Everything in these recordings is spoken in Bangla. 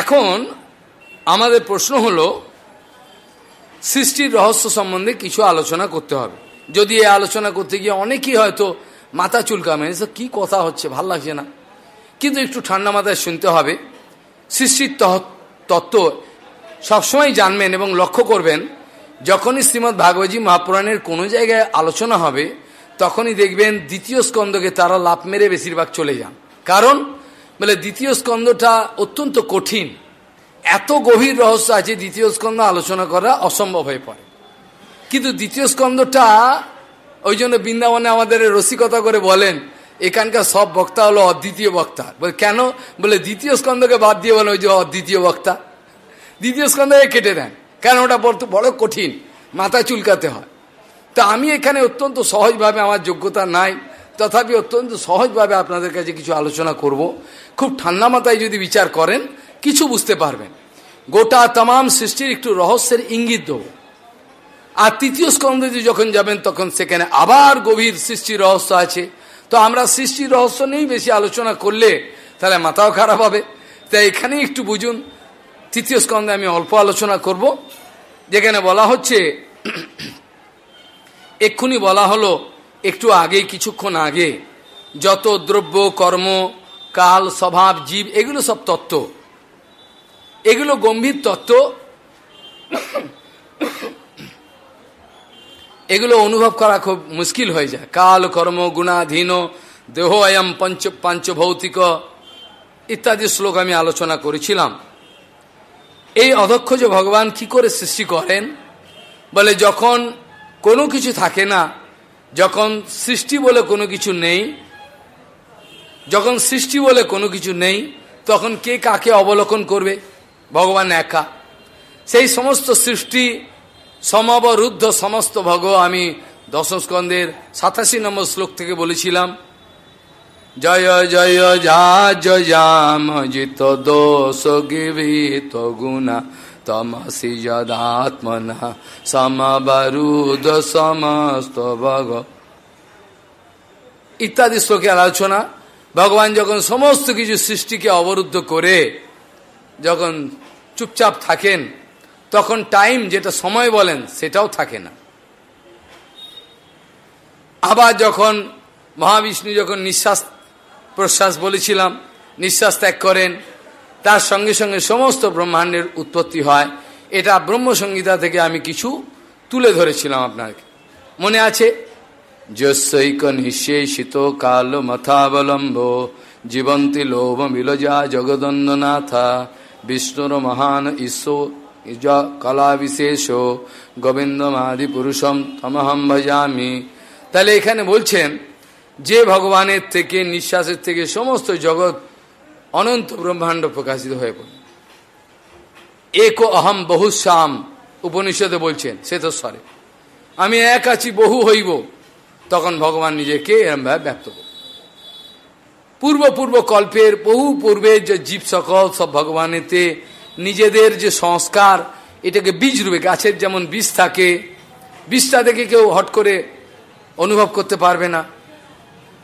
এখন আমাদের প্রশ্ন হলো, সৃষ্টির রহস্য সম্বন্ধে কিছু আলোচনা করতে হবে। যদি এই আলোচনা করতে গিয়ে অনেকেই হয়তো মাথা চুলকামে কি কথা হচ্ছে, ভালো লাগছে না। কিন্তু একটু ঠান্ডা মাথায় শুনতে হবে, সৃষ্টির তত্ত্ব সবসময় জানবেন এবং লক্ষ্য করবেন, যখনই শ্রীমৎ ভাগবতী মহাপুরাণের কোনো জায়গায় আলোচনা হবে, তখনই দেখবেন দ্বিতীয় স্কন্ধকে তারা লাভ মেরে বেশিরভাগ চলে যান। কারণ বলে দ্বিতীয় স্কন্ধটা অত্যন্ত কঠিন। এত গভীর রহস্য আছে, দ্বিতীয় স্কন্ধ আলোচনা করা অসম্ভব হয়ে পড়ে। কিন্তু দ্বিতীয় স্কন্ধটা ওই জন্য বৃন্দাবনে আমাদের রসিকতা করে বলেন, এখানকার সব বক্তা হলো অদ্বিতীয় বক্তা। বলে, কেন? বলে, দ্বিতীয় স্কন্ধকে বাদ দিয়ে বলে, ওই যে অদ্বিতীয় বক্তা। দ্বিতীয় স্কন্ধকে কেটে দেন। কেন? ওটা বড় কঠিন। মাথা চুলকাতে হয়। তা আমি এখানে অত্যন্ত সহজভাবে আমার যোগ্যতা নাই। তথাপি অত্যন্ত সহজভাবে আপনাদের কাছে কিছু আলোচনা করব। খুব ঠান্ডা মাথায় যদি বিচার করেন, কিছু বুঝতে পারবেন। গোটা তাম সৃষ্টির একটু রহস্যের ইঙ্গিত দেব। আর তৃতীয় স্কন্ধে যখন যাবেন, তখন সেখানে আবার গভীর সৃষ্টির রহস্য আছে। তো আমরা সৃষ্টির রহস্য নিয়েই বেশি আলোচনা করলে তাহলে মাথাও খারাপ হবে। তাই এখানে একটু বুঝুন, তৃতীয় স্কন্ধে আমি অল্প আলোচনা করব, যেখানে বলা হচ্ছে, এক্ষুনি বলা হলো একটু আগে, কিছুক্ষণ আগে, যত দ্রব্য, কর্ম, কাল, স্বভাব, জীব, এগুলো সব তত্ত্ব। এগুলো গম্ভীর তত্ত্ব। এগুলো অনুভব করা খুব মুশকিল হয়ে যায়। কাল, কর্ম, গুণাধীন, দেহ অয়ম পঞ্চ, পাঞ্চভৌতিক ইত্যাদি শ্লোক আমি আলোচনা করেছিলাম। এই অধ্যক্ষ যে ভগবান কি করে সৃষ্টি করেন? বলে যখন কোনো কিছু থাকে না যখন সৃষ্টি বলে কোনো কিছু নেই যখন সৃষ্টি বলে কোনো কিছু নেই তখন কে কাকে অবলোকন করবে ভগবান একা সেই সমস্ত সৃষ্টি সমবরুদ্ধ সমস্ত ভগ আমি দশস্কন্দের সাতাশি নম্বর শ্লোক থেকে বলেছিলাম জয় জয় যা জয়াম জিত দোষ গিভিত গুণা তমসি যদাত্মনা সমবরুদ সমস্ত ভগ ইত্যাদি শ্লোকের আলোচনা ভগবান যখন সমস্ত কিছু সৃষ্টিকে অবরুদ্ধ করে যখন চুপচাপ থাকেন তখন টাইম যেটা সময় বলেন, সেটাও থাকে না। আবার যখন মহাবিষ্ণু যখন নিঃশ্বাস প্রশ্বাস বলেছিলাম, নিঃশ্বাস ত্যাগ করেন তার সঙ্গে সঙ্গে সমস্ত ব্রহ্মাণ্ডের উৎপত্তি হয়। এটা ব্রহ্মসংগীতা থেকে আমি কিছু তুলে ধরেছিলাম আপনাকে। মনে আছে? যৈক নিঃশেষিত কাল মথাবলম্ব, জীবন্তী লোভ মিলজা জগদন্দনাথা, বিষ্ণুর মহান ঈশ্বর কলা বিশেষ গোবিন্দমাদি পুরুষম তমহম ভজামি। তাহলে এখানে বলছেন, যে ভগবানের থেকে, নিঃশ্বাসের থেকে সমস্ত জগৎ অনন্ত ব্রহ্মাণ্ড প্রকাশিত হয়ে পড়ে। এক অহম বহুশ্যাম উপনিষদে বলছেন, সে তো স্বরে। আমি এক আছি, বহু হইব। তখন ভগবান নিজেকে এরমভাবে ব্যক্ত করবে পূর্ব পূর্ব কল্পের, বহু পূর্বের যে জীব সকল সব ভগবানেতে নিজেদের যে সংস্কার, এটাকে বীজ রূপে, গাছের যেমন বীজ থাকে, বীজটা থেকে কেউ হট করে অনুভব করতে পারবে না।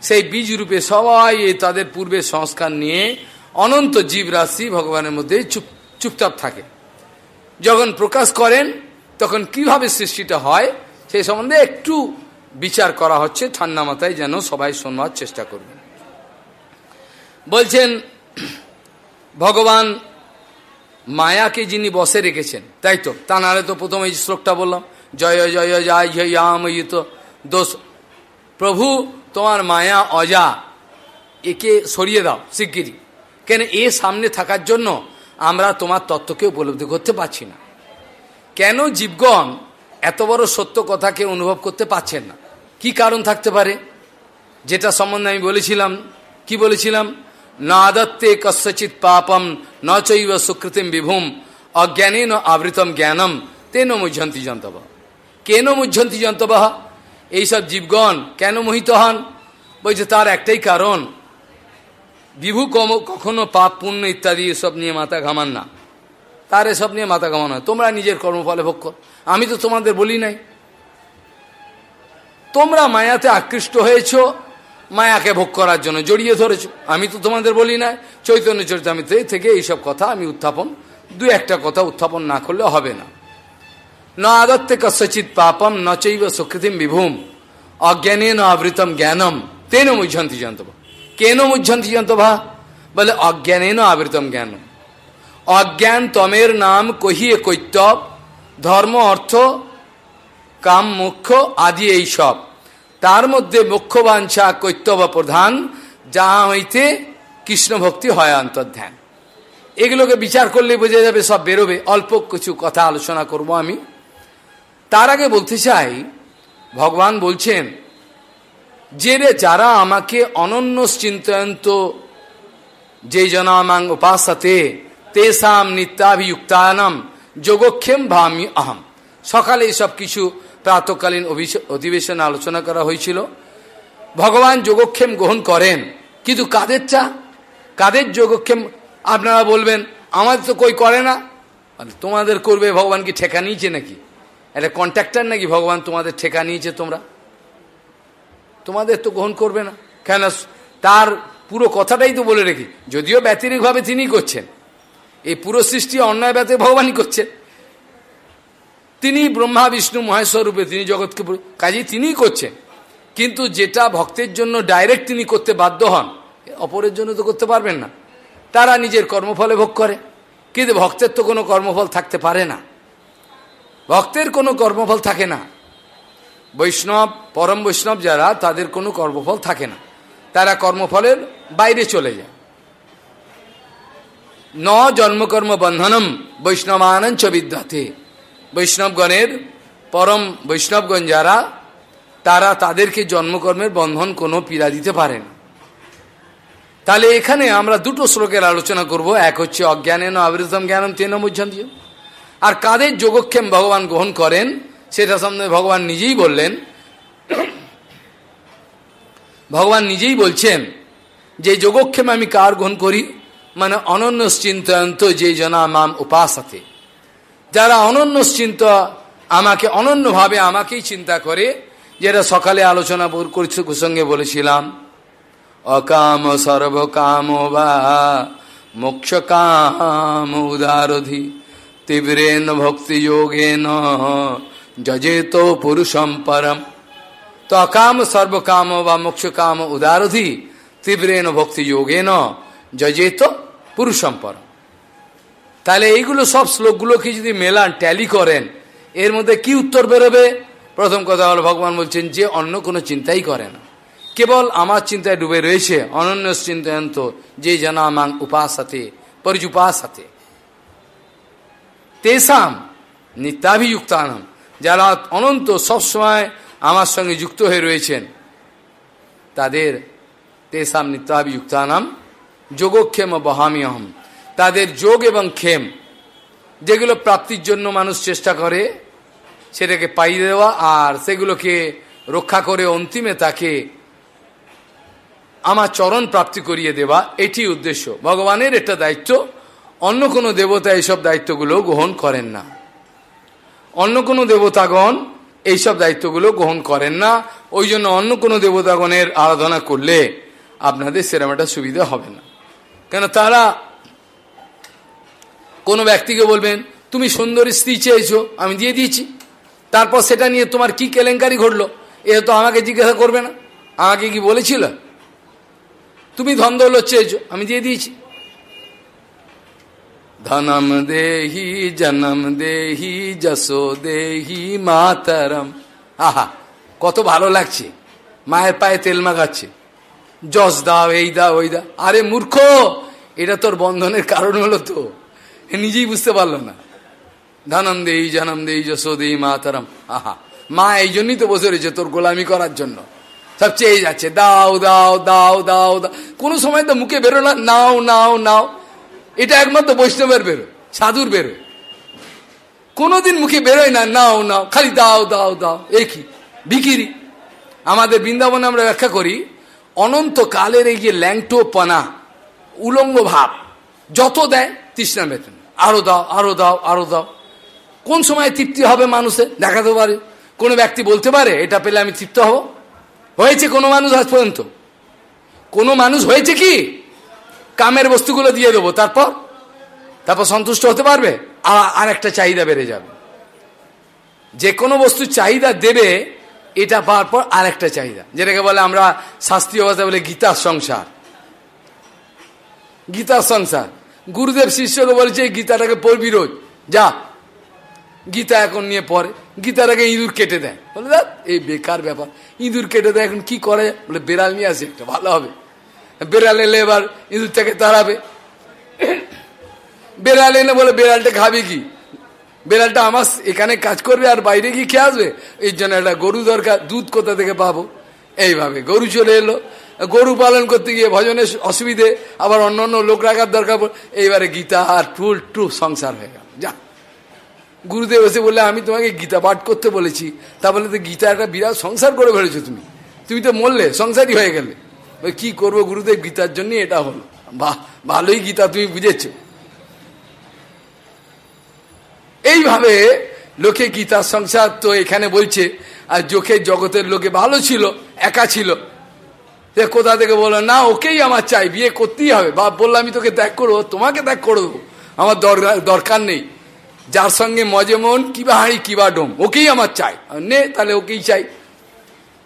সেই বীজ রূপে সবাই তাদের পূর্বে সংস্কার নিয়ে অনন্ত জীব রাশি ভগবানের মধ্যে চুপ, চুপচাপ থাকে। যখন প্রকাশ করেন, তখন কীভাবে সৃষ্টিটা হয় সেই সম্বন্ধে একটু বিচার করা হচ্ছে, ঠান্ডা মাথায় যেন সবাই শোনবার চেষ্টা করবেন। বলছেন, ভগবান মায়াকে যিনি বসে রেখেছেন, তাই তো? তা নাহলে তো প্রথম এই শ্লোকটা বললাম, জয় জয় জয় জয়াময়িত দোষ। প্রভু, তোমার মায়া অজা, একে সরিয়ে দাও শিগগিরি কেন এ সামনে থাকার জন্য আমরা তোমার তত্ত্বকে উপলব্ধি করতে পারছি না? কেন জীবগণ এত বড় সত্য কথাকে অনুভব করতে পারছেন না? কি কারণ থাকতে পারে? যেটা সম্বন্ধে আমি বলেছিলাম, কি বলেছিলাম? নাদত্তে কস্যচিৎ পাপম ন চৈব সুকৃতিম বিভুম অজ্ঞানে ন আবৃতম জ্ঞানম তেন মুঝন্তি যন্তব কেন মুঝন্তি যন্তবাহ এইসব জীবগণ কেন মোহিত হন? বলছে তার একটাই কারণ বিভু কম কখনো পাপ, পুণ্য ইত্যাদি এসব নিয়ে মাথা ঘামান না। তার এসব নিয়ে মাথা ঘামানো হয়। তোমরা নিজের কর্মফলে ভোগ কর। আমি তো তোমাদের বলি নাই। তোমরা মায়াতে আকৃষ্ট হয়েছ, মায়াকে ভোগ করার জন্য জড়িয়ে ধরেছ। আমি তো তোমাদের বলি না চৈতন্য চরিতামিত থেকে এইসব কথা আমি উত্থাপন, দু একটা কথা উত্থাপন না করলে হবে না। ন আদত্তে কস্যচিৎ পাপম, ন চৈব সুকৃতিম বিভূম। অজ্ঞানে ন আবৃতম জ্ঞানম। তেন মুঝন্তি যন্তবা কেন মুঝন্তি যন্তবা বলে অজ্ঞানে ন আবৃতম জ্ঞানম অজ্ঞান তমের নাম কহিয়ে কৈত্যব, ধর্ম, অর্থ, কাম, মুখ্য আদি এই সব। তার মধ্যে মুখ্য বাঞ্ছা কৈত্যব প্রধান, যাহা হইতে কৃষ্ণ ভক্তি হয় অন্তর্ধ্যান এগুলোকে বিচার করলে বোঝা যাবে সব বেরোবে। অল্প কিছু কথা আলোচনা করব আমি। তার আগে বলতে চাই, ভগবান বলছেন যে যারা আমাকে অনন্য চিন্তয়ন্ত, যে জন আমাং উপাসাতে, তেসাম নিত্যাভিযুক্তানাম যোগক্ষেম ভামি আহম। সকালে এসব কিছু প্রাতকালীন অধিবেশনে আলোচনা করা হয়েছিল। ভগবান যোগক্ষেম গ্রহণ করেন। কিন্তু কাদের চা? কাদের যোগক্ষেম? আপনারা বলবেন, আমাদের তো কই করে না। তোমাদের করবে, ভগবান কি ঠেকা নিয়েছে নাকি? একটা কন্ট্রাক্টার নাকি ভগবান তোমাদের ঠেকা নিয়েছে তোমরা? তোমাদের তো গ্রহণ করবে না। কেন? তার পুরো কথাটাই তো বলে রেখি। যদিও ব্যতিরিকভাবে তিনি করছেন। এই পুরো সৃষ্টি অন্যায় ব্যতে ভগবানই করছেন। তিনি ব্রহ্মা, বিষ্ণু মহেশ্বর রূপে তিনি জগৎকে কাজেই তিনিই করছেন। কিন্তু যেটা ভক্তের জন্য ডাইরেক্ট তিনি করতে বাধ্য হন, অপরের জন্য তো করতে পারবেন না। তারা নিজের কর্মফলে ভোগ করে। কিন্তু ভক্তের তো কোনো কর্মফল থাকতে পারে না। ভক্তের কোনো কর্মফল থাকে না। বৈষ্ণব, পরম বৈষ্ণব যারা, তাদের কোনো কর্মফল থাকে না। তারা কর্মফলের বাইরে চলে যায়। ন জন্মকর্ম বন্ধনম বৈষ্ণবানঞ্চ বিদ্যাতে। বৈষ্ণবগণের, পরম বৈষ্ণবগণ যারা, তারা তাদেরকে জন্মকর্মের বন্ধন কোনো পীড়া দিতে পারে না। তাহলে এখানে আমরা দুটো শ্লোকের আলোচনা করব। এক হচ্ছে অজ্ঞানেন আবৃতম জ্ঞানম তেন মুঝন্তি আর কাদের যোগক্ষেম ভগবান গ্রহণ করেন? সেটা সামনে ভগবান নিজেই বললেন। ভগবান নিজেই বলছেন যে যোগক্ষেম আমি কার গ্রহণ করি? মানে অনন্য চিন্তয়ন্ত যে জনা মাম উপাসাতে। যারা অনন্য চিন্ত আমাকে অনন্যভাবে আমাকেই চিন্তা করে, যেটা সকালে আলোচনা সঙ্গে বলেছিলাম, অকাম সর্বকাম বা মোক্ষ কাম উদারধি তীব্রেন ভক্তি যোগেন যজেত পুরুষম পরম। তো অকাম সর্বকাম বা মোক্ষ কাম উদারধি তীব্রেন ভক্তি যোগেন যজেত পুরুষম পরম। তাহলে এইগুলো সব শ্লোকগুলোকে যদি মেলান, ট্যালি করেন, এর মধ্যে কি উত্তর বেরোবে? প্রথম কথা হলো ভগবান বলছেন যে অন্য কোনো চিন্তাই করে না। কেবল আমার চিন্তায় ডুবে রয়েছে, অনন্য চিন্তায়ন্ত, যে জানা মাং উপাসাতে পরিজুপাসাতে তেসাম নিত্যাভিযুক্তানাম। যারা অনন্ত সবসময় আমার সঙ্গে যুক্ত হয়ে রয়েছেন, তাদের তেসাম নিত্যাভিযুক্তানাম যোগক্ষেম বহামি অহম তাদের যোগ এবং ক্ষেম, যেগুলো প্রাপ্তির জন্য মানুষ চেষ্টা করে, সেটাকে পাইয়ে দেওয়া আর সেগুলোকে রক্ষা করে অন্তিমে তাকে আমার চরণ প্রাপ্তি করিয়ে দেওয়া, এটি উদ্দেশ্য। ভগবানের একটা দায়িত্ব, অন্য কোনো দেবতা এইসব দায়িত্বগুলো গ্রহণ করেন না। অন্য কোনো দেবতাগণ এইসব দায়িত্বগুলো গ্রহণ করেন না। ওই জন্য অন্য কোনো দেবতাগণের আরাধনা করলে আপনাদের সেরকম একটা সুবিধা হবে না। কেন তারা কোনো ব্যক্তিকে বলবেন, তুমি সুন্দর স্ত্রী চেয়েছো, আমি দিয়ে দিয়েছি। তারপর সেটা নিয়ে তোমার কি কেলেঙ্কারি ঘটলো? এ তো আমাকে জিজ্ঞাসা করবে না। আমাকে কি বলেছিল? তুমি ধন দৌলত চেয়েছো, আমি দিয়ে দিয়েছি। ধনম দেহি জনম দেহি যশো দেহি মাতারম আহা কত ভালো লাগছে। মায়ের পায়ে তেল মাখাচ্ছে। যশ দাও, এই দাও, ওই দাও। আরে মূর্খ, এটা তোর বন্ধনের কারণ হলো তো। নিজেই বুঝতে পারল না। ধনম দেই জনম দেই যশো দেই মাতারম। আহা, মা এই জন্যই তো বসে রয়েছে তোর গোলামি করার জন্য। সব চেয়ে যাচ্ছে, দাও দাও দাও দাও দাও। কোনো সময় তো মুখে বেরো না, নাও নাও নাও। এটা একমাত্র বৈষ্ণবের বেরো, সাধুর বেরো। কোনোদিন মুখে বেরোয় না, নাও নাও, খালি দাও দাও দাও, এই কি? বিকিরি। আমাদের বৃন্দাবনে আমরা ব্যাখ্যা করি অনন্ত কালের এই যে ল্যাংটো পানা উলঙ্গ ভাব, যত দেয় তৃষ্ণা বেতন আরও দাও আরও দাও আরও দাও। কোন সময় তৃপ্তি হবে মানুষের? দেখাতে পারে। কোনো ব্যক্তি বলতে পারে, এটা পেলে আমি তৃপ্ত হব। হয়েছে কোনো মানুষ আজ পর্যন্ত? কোনো মানুষ হয়েছে কি? কামের বস্তুগুলো দিয়ে দেবো, তারপর? তারপর সন্তুষ্ট হতে পারবে? আর একটা চাহিদা বেড়ে যাবে। যে কোনো বস্তু চাহিদা দেবে, এটা পাওয়ার পর আর একটা চাহিদা। যেটাকে বলে আমরা শাস্ত্রীয় ভাষা বলে গীতার সংসার। গীতার সংসার। গুরুদেব শিষ্যকে বলছে, গীতাটাকে পড়বি রোজ। যা। গীতা এখন নিয়ে পড়ে। গীতাটাকে ইঁদুর কেটে দেয়। বলে, দেখ, এই বেকার ব্যাপার। ইঁদুর কেটে দেয়, এখন কি করে? বলে, বেড়াল নিয়ে আসে, একটা ভালো হবে। বেড়াল এলে এবার ইঁদুরটাকে তাড়াবে। বেড়াল এনে বলে, বেড়ালটা খাবে কি? বেড়ালটা আমার এখানে কাজ করবে আর বাইরে গিয়ে খেয়ে আসবে। এই জন্য একটা গরু দরকার, দুধ কোথা থেকে পাবো? এইভাবে গরু চলে এলো। গরু পালন করতে গিয়ে ভজনের অসুবিধে, আবার অন্য অন্য লোক রাখার দরকার এইবারে গীতা আর টুল টু সংসার হয়ে গেল। যা। গুরুদেব এসে বললে, আমি তোমাকে গীতা পাঠ করতে বলেছি। তা বলে তো গীতা একটা বিরাট সংসার করে ফেলেছো তুমি। তুমি তো মরলে সংসারই হয়ে গেলে। কি করব গুরুদেব? গীতার জন্য এটা হলো। বাহ ভালোই গীতা তুমি বুঝেছ। এইভাবে লোকে গীতার সংসার তো এখানে বলছে, আর চোখের জগতের লোকে ভালো ছিল, একা ছিল কোথা থেকে বলল, না, ওকেই আমার চাই, বিয়ে করতেই হবে। বা বলল, আমি তোকে ত্যাগ করব, তোমাকে ত্যাগ করে দেবো। আমার দরকার নেই। যার সঙ্গে মজে মন কিবা হাঁড়ি কিবা ডোম, ওকেই আমার চাই। নে, তাহলে ওকেই চাই।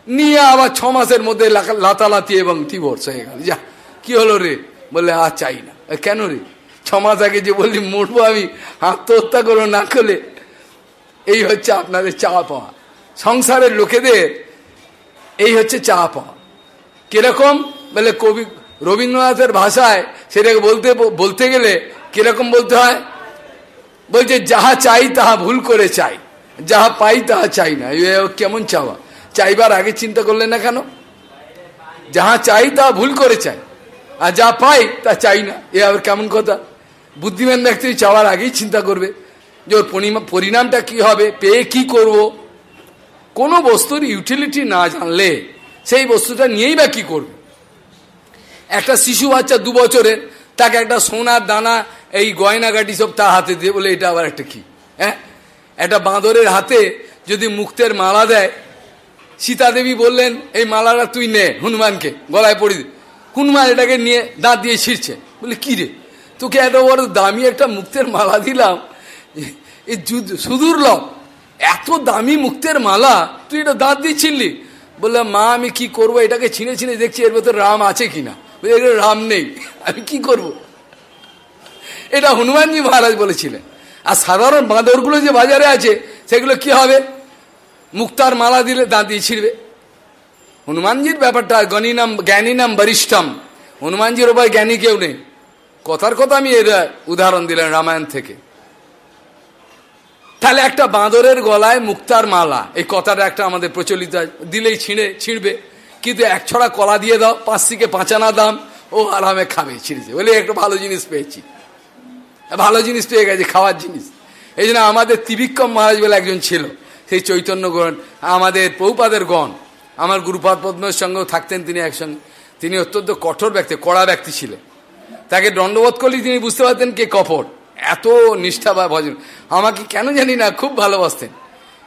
নিয়ে আবার ছ মাসের মধ্যে লাতালাতি এবং ডিভোর্স হয়ে গেল। যা, কি হলো রে? বললে, আর চাই না। কেন রে? ছ মাস আগে যে বললি, মরবো আমি, আত্মহত্যা করো না করলে। এই হচ্ছে আপনাদের চাওয়া পাওয়া। সংসারের লোকেদের এই হচ্ছে চাওয়া পাওয়া। কীরকম? বলে কবি রবীন্দ্রনাথের ভাষায় সেটাকে বলতে বলতে গেলে কীরকম বলতে হয়? বলছে, যাহা চাই, তাহা ভুল করে চাই। যাহা পাই, তাহা চাই না। কেমন চাওয়া? চাইবার আগে চিন্তা করলে না কেন? যাহা চাই তা ভুল করে চাই। আর যা পাই তা চাই না। এ আবার কেমন কথা? বুদ্ধিমান ব্যক্তি চাওয়ার আগেই চিন্তা করবে যে ওর পরিণামটা কি হবে, পেয়ে কি করব। কোনো বস্তুর ইউটিলিটি না জানলে সেই বস্তুটা নিয়েই বা কি করবে? একটা শিশু বাচ্চা দু বছরের, তাকে একটা সোনার দানা, এই গয়নাগাটি সব তার হাতে দিয়ে বলে, এটা আবার একটা কি? হ্যাঁ? একটা বাঁদরের হাতে যদি মুক্তের মালা দেয় সীতা দেবী বললেন, এই মালাটা তুই নে হনুমানকে, গলায় পড়ি হনুমান এটাকে নিয়ে দাঁত দিয়ে ছিঁড়ছে। বলে, কি রে? তোকে এত বড় দামি একটা মুক্তের মালা দিলাম? এই সুদূর লব এত দামি মুক্তের মালা? তুই এটা দাঁত দিয়ে ছিঁড়লি? বললাম, মা, আমি কি করব? এটাকে ছিঁড়ে ছিঁড়ে দেখছি এর ভেতরে রাম আছে কিনা? রাম নেই। আমি কি করব। এটা হনুমানজি মহারাজ বলেছিলেন। আর সাধারণ বাঁদরগুলো যে বাজারে আছে, সেগুলো কি হবে? মুক্তার মালা দিলে দাঁত দিয়ে ছিঁড়বে। হনুমানজির ব্যাপারটা গণী নাম জ্ঞানী নাম বরিষ্ঠম। হনুমানজির ওপর জ্ঞানী কেউ নেই। কথার কথা আমি এর উদাহরণ দিলেন রামায়ণ থেকে। তাহলে একটা বাঁদরের গলায় মুক্তার মালা, এই কথাটা একটা আমাদের প্রচলিত দিলেই ছিঁড়ে, ছিঁড়বে। কিন্তু এক ছড়া কলা দিয়ে দাও, পাঁচ থেকে পাঁচানা দাম, ও আরামে খাবে, ছিঁড়েছে। বলে একটা ভালো জিনিস পেয়েছি। ভালো জিনিস পেয়ে গেছে, খাওয়ার জিনিস। এই জন্য আমাদের ত্রিবিক্রম মহারাজ বলে একজন ছিল। সেই চৈতন্যগণ, আমাদের পৌপাদের গণ, আমার গুরুপাদ পদ্মের সঙ্গেও থাকতেন তিনি একসঙ্গে। তিনি অত্যন্ত কঠোর ব্যক্তি, কড়া ব্যক্তি ছিলেন। তাকে দণ্ডবোধ করলেই তিনি বুঝতে পারতেন কে কপট। এত নিষ্ঠা বা ভজন। আমাকে কেন জানি না, খুব ভালোবাসতেন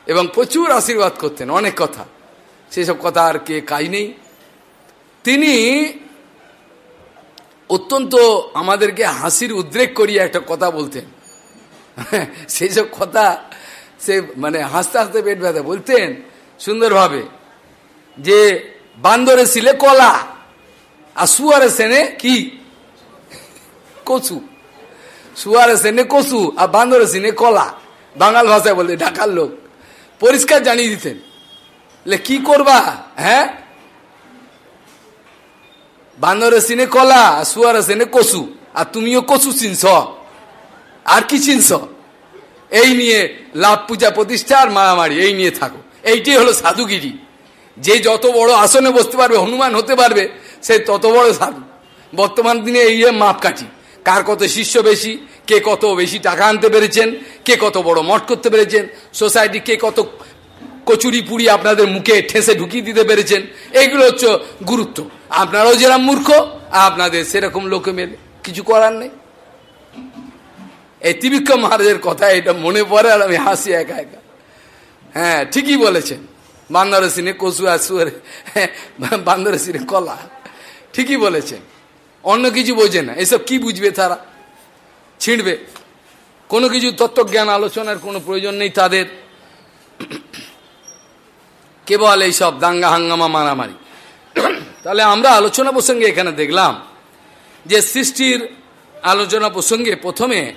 এবং প্রচুর আশীর্বাদ করতেন, অনেক কথা। সেসব কথা আর কে কাজ নেই। তিনি অত্যন্ত আমাদেরকে হাসির উদ্রেক করিয়ে একটা কথা বলতেন। সেই সব কথা সে মানে হাসতে হাসতে পেট ব্যথা। বলতেন সুন্দরভাবে যে বান্দরে ছিলে কলা, আর সুয়ারে সেনে কি? কচু। সুয়ারে সেনে কচু, আর বান্দরে সেনে কলা। বাঙাল ভাষায় বলতে ঢাকার লোক। পরিষ্কার জানিয়ে দিতেন। কি করবা? হ্যাঁ? বান্দরে সিনে কলা সুয়ারে সেনে কচু, আর তুমিও কচু চিনছ। আর কি চিনছ? এই নিয়ে লাভ পূজা প্রতিষ্ঠা আর মারামারি, এই নিয়ে থাকো। এইটাই হলো সাধুগিরি। যে যত বড় আসনে বসতে পারবে, হনুমান হতে পারবে, সে তত বড় সাধু। বর্তমান দিনে এই মাপকাঠি। কার কত শিষ্য বেশি, কে কত বেশি টাকা আনতে পেরেছেন, কে কত বড় মঠ করতে পেরেছেন, সোসাইটি কে কত কচুরি পুরি আপনাদের মুখে ঠেসে ঢুকিয়ে দিতে পেরেছেন এইগুলো হচ্ছে গুরুত্ব। আপনারাও যেরকম মূর্খ, আপনাদের সেরকম লোকে মেলে। কিছু করার নেই। এই ত্রিবিক্রম মহারাজের কথা, এটা মনে পড়ে আর আমি হাসি একা একা। হ্যাঁ ঠিকই বলেছেন। বান্দর সিনে কচু আসু বান্দর সিনে কলা। ঠিকই বলেছেন। অন্য কিছু বোঝে না। এসব কি বুঝবে তারা? ছিঁড়বে। কোনো কিছু তত্ত্বজ্ঞান আলোচনার কোনো প্রয়োজন নেই তাদের। কেবল এইসব দাঙ্গা হাঙ্গামা মারামারি। তাহলে আমরা আলোচনা প্রসঙ্গে এখানে দেখলাম যে সৃষ্টির আলোচনা প্রসঙ্গে প্রথমে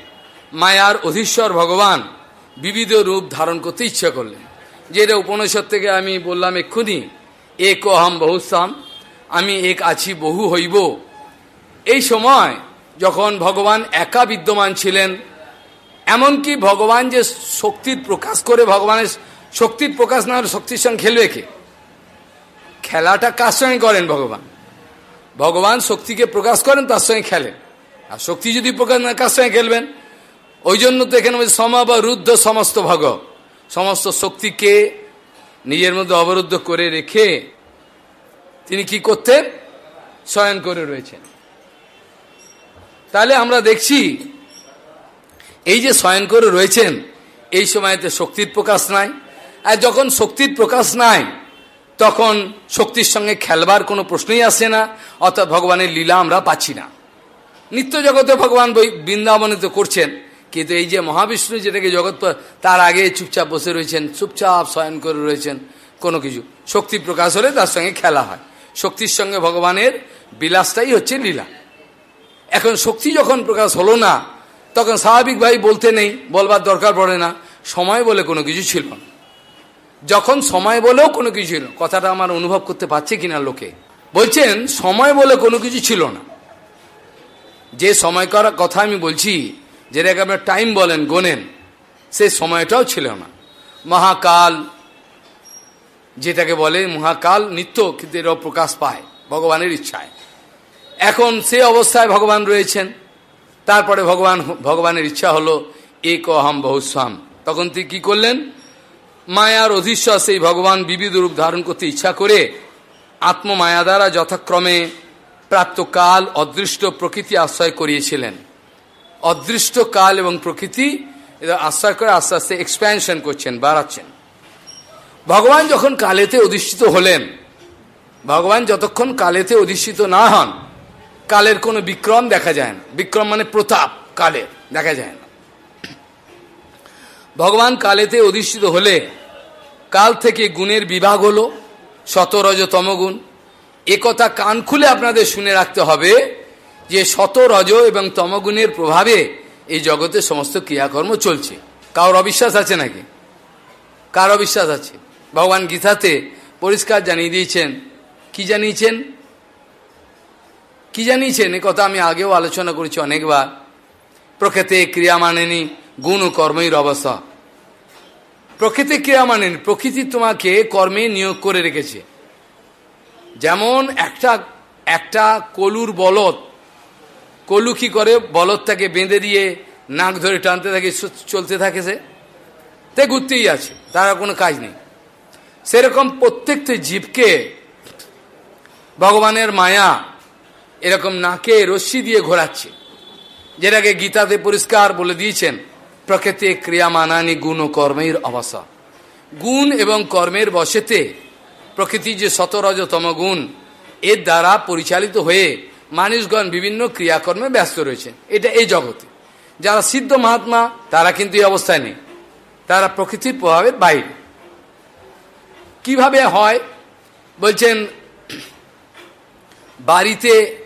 মায়ার অধীশ্বর ভগবান বিবিধ রূপ ধারণ করতে ইচ্ছা করলেন। যেটা উপনিষদ থেকে আমি বললাম এক্ষুনি, এক অহম বহুসাম, আমি এক আছি বহু হইব। এই সময় যখন ভগবান একা বিদ্যমান ছিলেন, এমনকি ভগবান যে শক্তির প্রকাশ করে, ভগবানের শক্তির প্রকাশ না হলে শক্তির সঙ্গে খেলবে কে? খেলাটা কার সঙ্গে করেন ভগবান? ভগবান শক্তিকে প্রকাশ করেন, তার সঙ্গে খেলেন। আর শক্তি যদি প্রকাশ না কার সঙ্গে খেলবেন? ওই জন্য তো এখানে সমা বা রুদ্ধ সমস্ত ভগ। সমস্ত শক্তিকে নিজের মধ্যে অবরুদ্ধ করে রেখে তিনি কি করতেন? শয়ন করে রয়েছেন। তাহলে আমরা দেখছি, এই যে শয়ন করে রয়েছেন, এই সময়তে শক্তির প্রকাশ নাই। আর যখন শক্তির প্রকাশ নাই, তখন শক্তির সঙ্গে খেলবার কোনো প্রশ্নই আসে না, অর্থাৎ ভগবানের লীলা আমরা পাচ্ছি না। নিত্য জগতে ভগবান বৃন্দাবনে তো করছেন। কিন্তু এই যে মহাবিষ্ণু যেটাকে জগৎ তার আগে চুপচাপ বসে রয়েছেন, চুপচাপ শয়ন করে রয়েছেন, কোনো কিছু। শক্তি প্রকাশ হলে তার সঙ্গে খেলা হয়। শক্তির সঙ্গে ভগবানের বিলাসটাই হচ্ছে লীলা। এখন শক্তি যখন প্রকাশ হলো না, তখন স্বাভাবিকভাবে বলতে নেই, বলবার দরকার পড়ে না। সময় বলে কোনো কিছু ছিল না। যখন সময় বলেও কোনো কিছু ছিল কথাটা আমার অনুভব করতে পারছে কিনা লোকে? বলছেন, সময় বলে কোনো কিছু ছিল না। যে সময় করার কথা আমি বলছি যেটাকে আপনার টাইম বলেন গোনেন সে সময়টাও ছিল না। মহাকাল যেটাকে বলে মহাকাল নিত্য, কিন্তু এরাও প্রকাশ পায়, ভগবানের ইচ্ছায়। এখন সে অবস্থায় ভগবান রয়েছেন। তারপরে ভগবান, ভগবানের ইচ্ছা হলো, এক অহম বহুস্বাম। তখন তিনি কি করলেন? মায়ার অধীশ্বর সেই ভগবান বিবিধ রূপ ধারণ করতে ইচ্ছা করে আত্মমায়া দ্বারা যথাক্রমে প্রাপ্ত কাল অদৃষ্ট প্রকৃতি আশ্রয় করিয়েছিলেন। অদৃষ্ট কাল এবং প্রকৃতি আশ্রয় করে আস্তে আস্তে এক্সপ্যানশন করছেন, বাড়াচ্ছেন। ভগবান যখন কালেতে অধিষ্ঠিত হলেন, ভগবান যতক্ষণ কালেতে অধিষ্ঠিত না হন, কালের কোনো বিক্রম দেখা যায় না। বিক্রম মানে প্রতাপ কালের দেখা যায় না। ভগবান কালেতে অধিষ্ঠিত হলে কাল থেকে গুণের বিভাগ হলো শতরজ তমগুণ একথা কান খুলে আপনাদের শুনে রাখতে হবে যে শত রজ এবং তমগুণের প্রভাবে এই জগতে সমস্ত ক্রিয়াকর্ম চলছে। কারোর অবিশ্বাস আছে নাকি? কার অবিশ্বাস আছে? ভগবান গীতাতে পরিষ্কার জানিয়ে দিয়েছেন। কি জানিয়েছেন? কি জানিয়েছেন? এ কথা আমি আগেও আলোচনা করেছি অনেকবার। প্রকৃতি ক্রিয়া মানেনি, গুণ ও কর্মের অবস্থা প্রকৃতি ক্রিয়া মানেনি, প্রকৃতি তোমাকে কর্মে নিয়োগ করে রেখেছে। যেমন একটা একটা কলুর বলদ কলু কি করে বলদটাকে বেঁধে দিয়ে নাক ধরে টানতে থাকে চলতে থাকে সে। তে ঘুরতেই আছে, তার কোনো কাজ নেই। সেরকম প্রত্যেকটা জীবকে ভগবানের মায়া এরকম নাকে রশ্মি দিয়ে ঘোরাচ্ছে, যেটাকে গীতাতে পরিষ্কার বলে দিয়েছেন, প্রকৃতি ক্রিয়া মানানি গুণ ও কর্মের অবসা গুণ এবং কর্মের বসেতে প্রকৃতির যে শতরজতম গুণ, এর দ্বারা পরিচালিত হয়ে মানুষগণ বিভিন্ন ক্রিয়াকর্মে ব্যস্ত রয়েছে। এটা এই জগতে। যারা সিদ্ধ মহাত্মা, তারা কিন্তু এই অবস্থায় নেই। তারা প্রকৃতির প্রভাবের বাইরে। কীভাবে হয়? বলছেন, বাড়িতে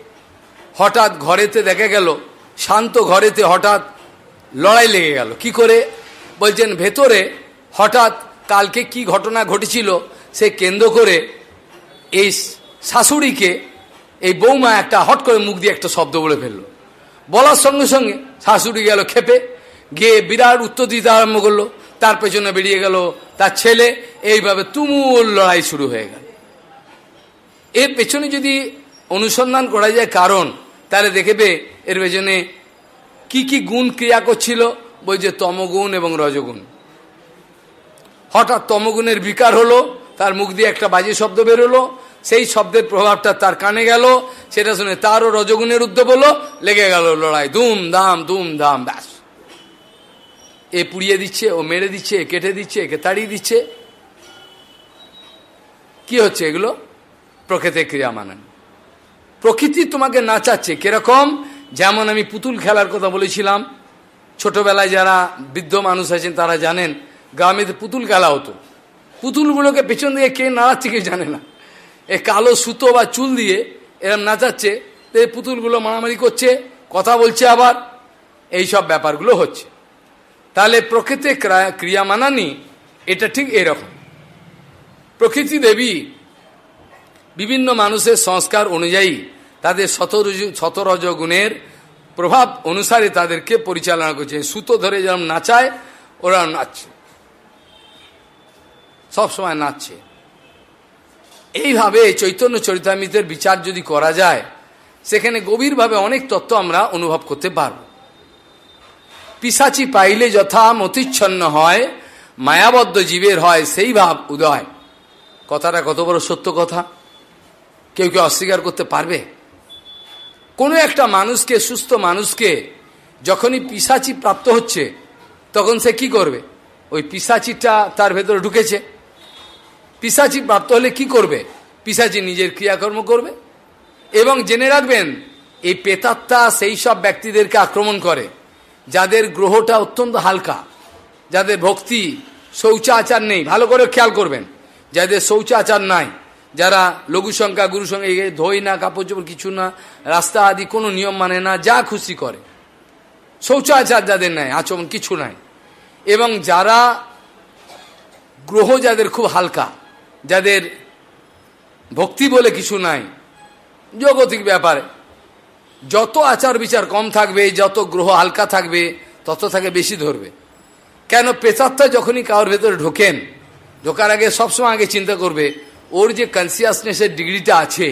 হঠাৎ ঘরেতে দেখা গেল, শান্ত ঘরেতে হঠাৎ লড়াই লেগে গেল। কি করে? বলছেন, ভেতরে হঠাৎ কালকে কি ঘটনা ঘটেছিল, সে কেন্দ্র করে এই শাশুড়িকে এই বৌমা একটা হট করে মুখ দিয়ে একটা শব্দ বলে ফেলল। বলার সঙ্গে সঙ্গে শাশুড়ি গেল খেপে, গিয়ে বিরাট উত্তর দিতে আরম্ভ করল। তার পেছনে বেরিয়ে গেল তার ছেলে। এইভাবে তুমুল লড়াই শুরু হয়ে গেল। এর পেছনে যদি অনুসন্ধান করা যায় কারণ, তাহলে দেখবে এর পেছনে কি কি গুণ ক্রিয়া করছিল বই যে তমগুণ এবং রজগুণ। হঠাৎ তমগুণের বিকার হলো, তার মুখ দিয়ে একটা বাজে শব্দ বেরোলো সেই শব্দের প্রভাবটা তার কানে গেল, সেটা শুনে তারও রজগুণের উদ্যোগ হলো, লেগে গেল লড়াই। দুম দাম দুম দাম ব্যাস। এ পুড়িয়ে দিচ্ছে, ও মেরে দিচ্ছে কেটে দিচ্ছে, একে তাড়িয়ে দিচ্ছে। কি হচ্ছে এগুলো? প্রকৃতির ক্রিয়া মানেন প্রকৃতি তোমাকে নাচাচ্ছে কীরকম? যেমন আমি পুতুল খেলার কথা বলেছিলাম। ছোটবেলায় যারা বৃদ্ধ মানুষ আছেন, তারা জানেন গ্রামে পুতুল খেলা হতো। পুতুলগুলোকে পেছন দিয়ে কে নাড়াচ্ছে কে জানে না। এ কালো সুতো বা চুল দিয়ে এরম নাচাচ্ছে, এই পুতুলগুলো মারামারি করছে, কথা বলছে আবার, এই সব ব্যাপারগুলো হচ্ছে। তাহলে প্রকৃতি ক্রিয়া মানানি, এটা ঠিক এরকম। প্রকৃতি দেবী বিভিন্ন মানুষের সংস্কার অনুযায়ী তাদের শতরজ শতরজ গুণের প্রভাব অনুসারে তাদেরকে পরিচালনা করছে। সুতো ধরে যেরকম নাচায় ওরা নাচছে। সবসময় নাচছে। এইভাবে চৈতন্য চরিতামিতের বিচার যদি করা যায়, সেখানে গভীরভাবে অনেক তত্ত্ব আমরা অনুভব করতে পারব। পিসাচি পাইলে যথা মতিচ্ছন্ন হয়, মায়াবদ্ধ জীবের হয়, সেই ভাব উদয়। কথাটা কত বড় সত্য কথা? কেউ কেউ অস্বীকার করতে পারবে? কোনো একটা মানুষকে, সুস্থ মানুষকে যখনই পিসাচি প্রাপ্ত হচ্ছে, তখন সে কি করবে? ওই পিসাচিটা তার ভেতরে ঢুকেছে। পিসাচি প্রাপ্ত হলে কি করবে? পিসাচি নিজের ক্রিয়াকর্ম করবে। এবং জেনে রাখবেন, এই পেতাত্মা সেই সব ব্যক্তিদেরকে আক্রমণ করে, যাদের গ্রহটা অত্যন্ত হালকা, যাদের ভক্তি, শৌচাচার নেই, ভালো করে খেয়াল করবেন, যাদের শৌচাচার নাই, যারা লঘু সংখ্যা, গুরু সঙ্গে ধই না, কাপড় চোপড় কিছু না, রাস্তা আদি কোনো নিয়ম মানে না, যা খুশি করে। শৌচাচার যাদের নাই, আচরণ কিছু নাই। এবং যারা গ্রহ যাদের খুব হালকা যাদের ভক্তি বলে কিছু নাই, জগতিক ব্যাপারে। যত আচার বিচার কম থাকবে, যত গ্রহ হালকা থাকবে, তত তাকে বেশি ধরবে। কেন পেশাত্মা যখনই কারোর ভেতরে ঢোকেন, ঢোকার আগে সবসময় আগে চিন্তা করবে, ওর যে কনসিয়াসনেসের ডিগ্রিটা আছে,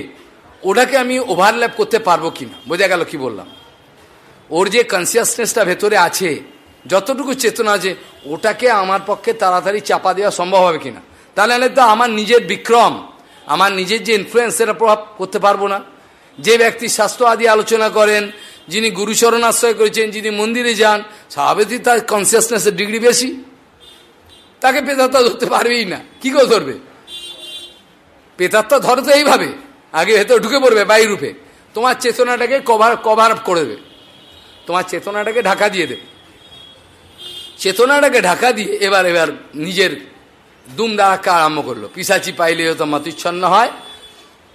ওটাকে আমি ওভারল্যাপ করতে পারব কি না বোঝা গেল কি বললাম? ওর যে কনসিয়াসনেসটা ভেতরে আছে, যতটুকু চেতনা আছে, ওটাকে আমার পক্ষে তাড়াতাড়ি চাপা দেওয়া সম্ভব হবে কিনা? তাহলে তো আমার নিজের বিক্রম, আমার নিজের যে ইনফ্লুয়েন্স সেটা প্রভাব করতে পারব না। যে ব্যক্তি স্বাস্থ্য আদি আলোচনা করেন, যিনি গুরুচরণ আশ্রয় করেছেন, যিনি মন্দিরে যান স্বাভাবিকই তার কনসিয়াসনেসের ডিগ্রি বেশি। তাকে পেতাত্তা ধরতে পারবেই না। কি করে ধরবে? পেতাত্তা ধরে তো এইভাবে। আগে ভেতরে ঢুকে পড়বে বাই রূপে। তোমার চেতনাটাকে কভার কভার আপ করে দেবে। তোমার চেতনাটাকে ঢাকা দিয়ে দেবে। চেতনাটাকে ঢাকা দিয়ে এবার এবার নিজের দুম দাঁড়াক্কা আরম্ভ করল? পিসাচি পাইলে হয়তো মতিচ্ছন্ন হয়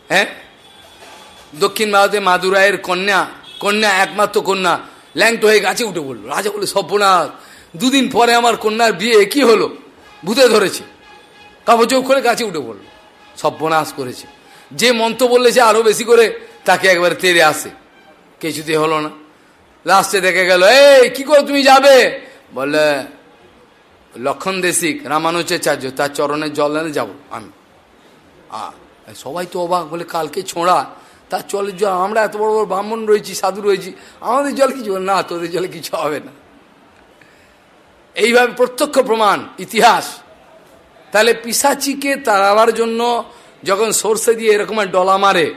হ্যাঁ? দক্ষিণ ভারতে মাদুরায়ের কন্যা কন্যা একমাত্র কন্যা, ল্যাংটো হয়ে গাছে উঠে বলল রাজা বলে সব্যনাথ দুদিন পরে আমার কন্যার বিয়ে কি হলো? ভূতে ধরেছে। কাপড় করে গাছে উঠে পড়ল। সব্যনাশ করেছে। যে মন্ত্র বললে সে আরও বেশি করে তাকে একবার তেরে আসে। কিছুতে হলো না। লাস্টে দেখে গেল, এই, কি করে তুমি যাবে? বলে লক্ষণ দেশিক রামানুচার্য তার চরণের জল এনে যাব আমি। সবাই তো অবাক বলে, কালকে ছোঁড়া, তার জলের জল আমরা এত বড় বড় ব্রাহ্মণ রয়েছি, সাধু রয়েছি, আমাদের জল কিছু না, তোদের জলে কিছু হবে না। এইভাবে প্রত্যক্ষ প্রমাণ, ইতিহাস। তাহলে পিসাচিকে তাড়াবার জন্য যখন সর্ষে দিয়ে এরকম ডলা মারে,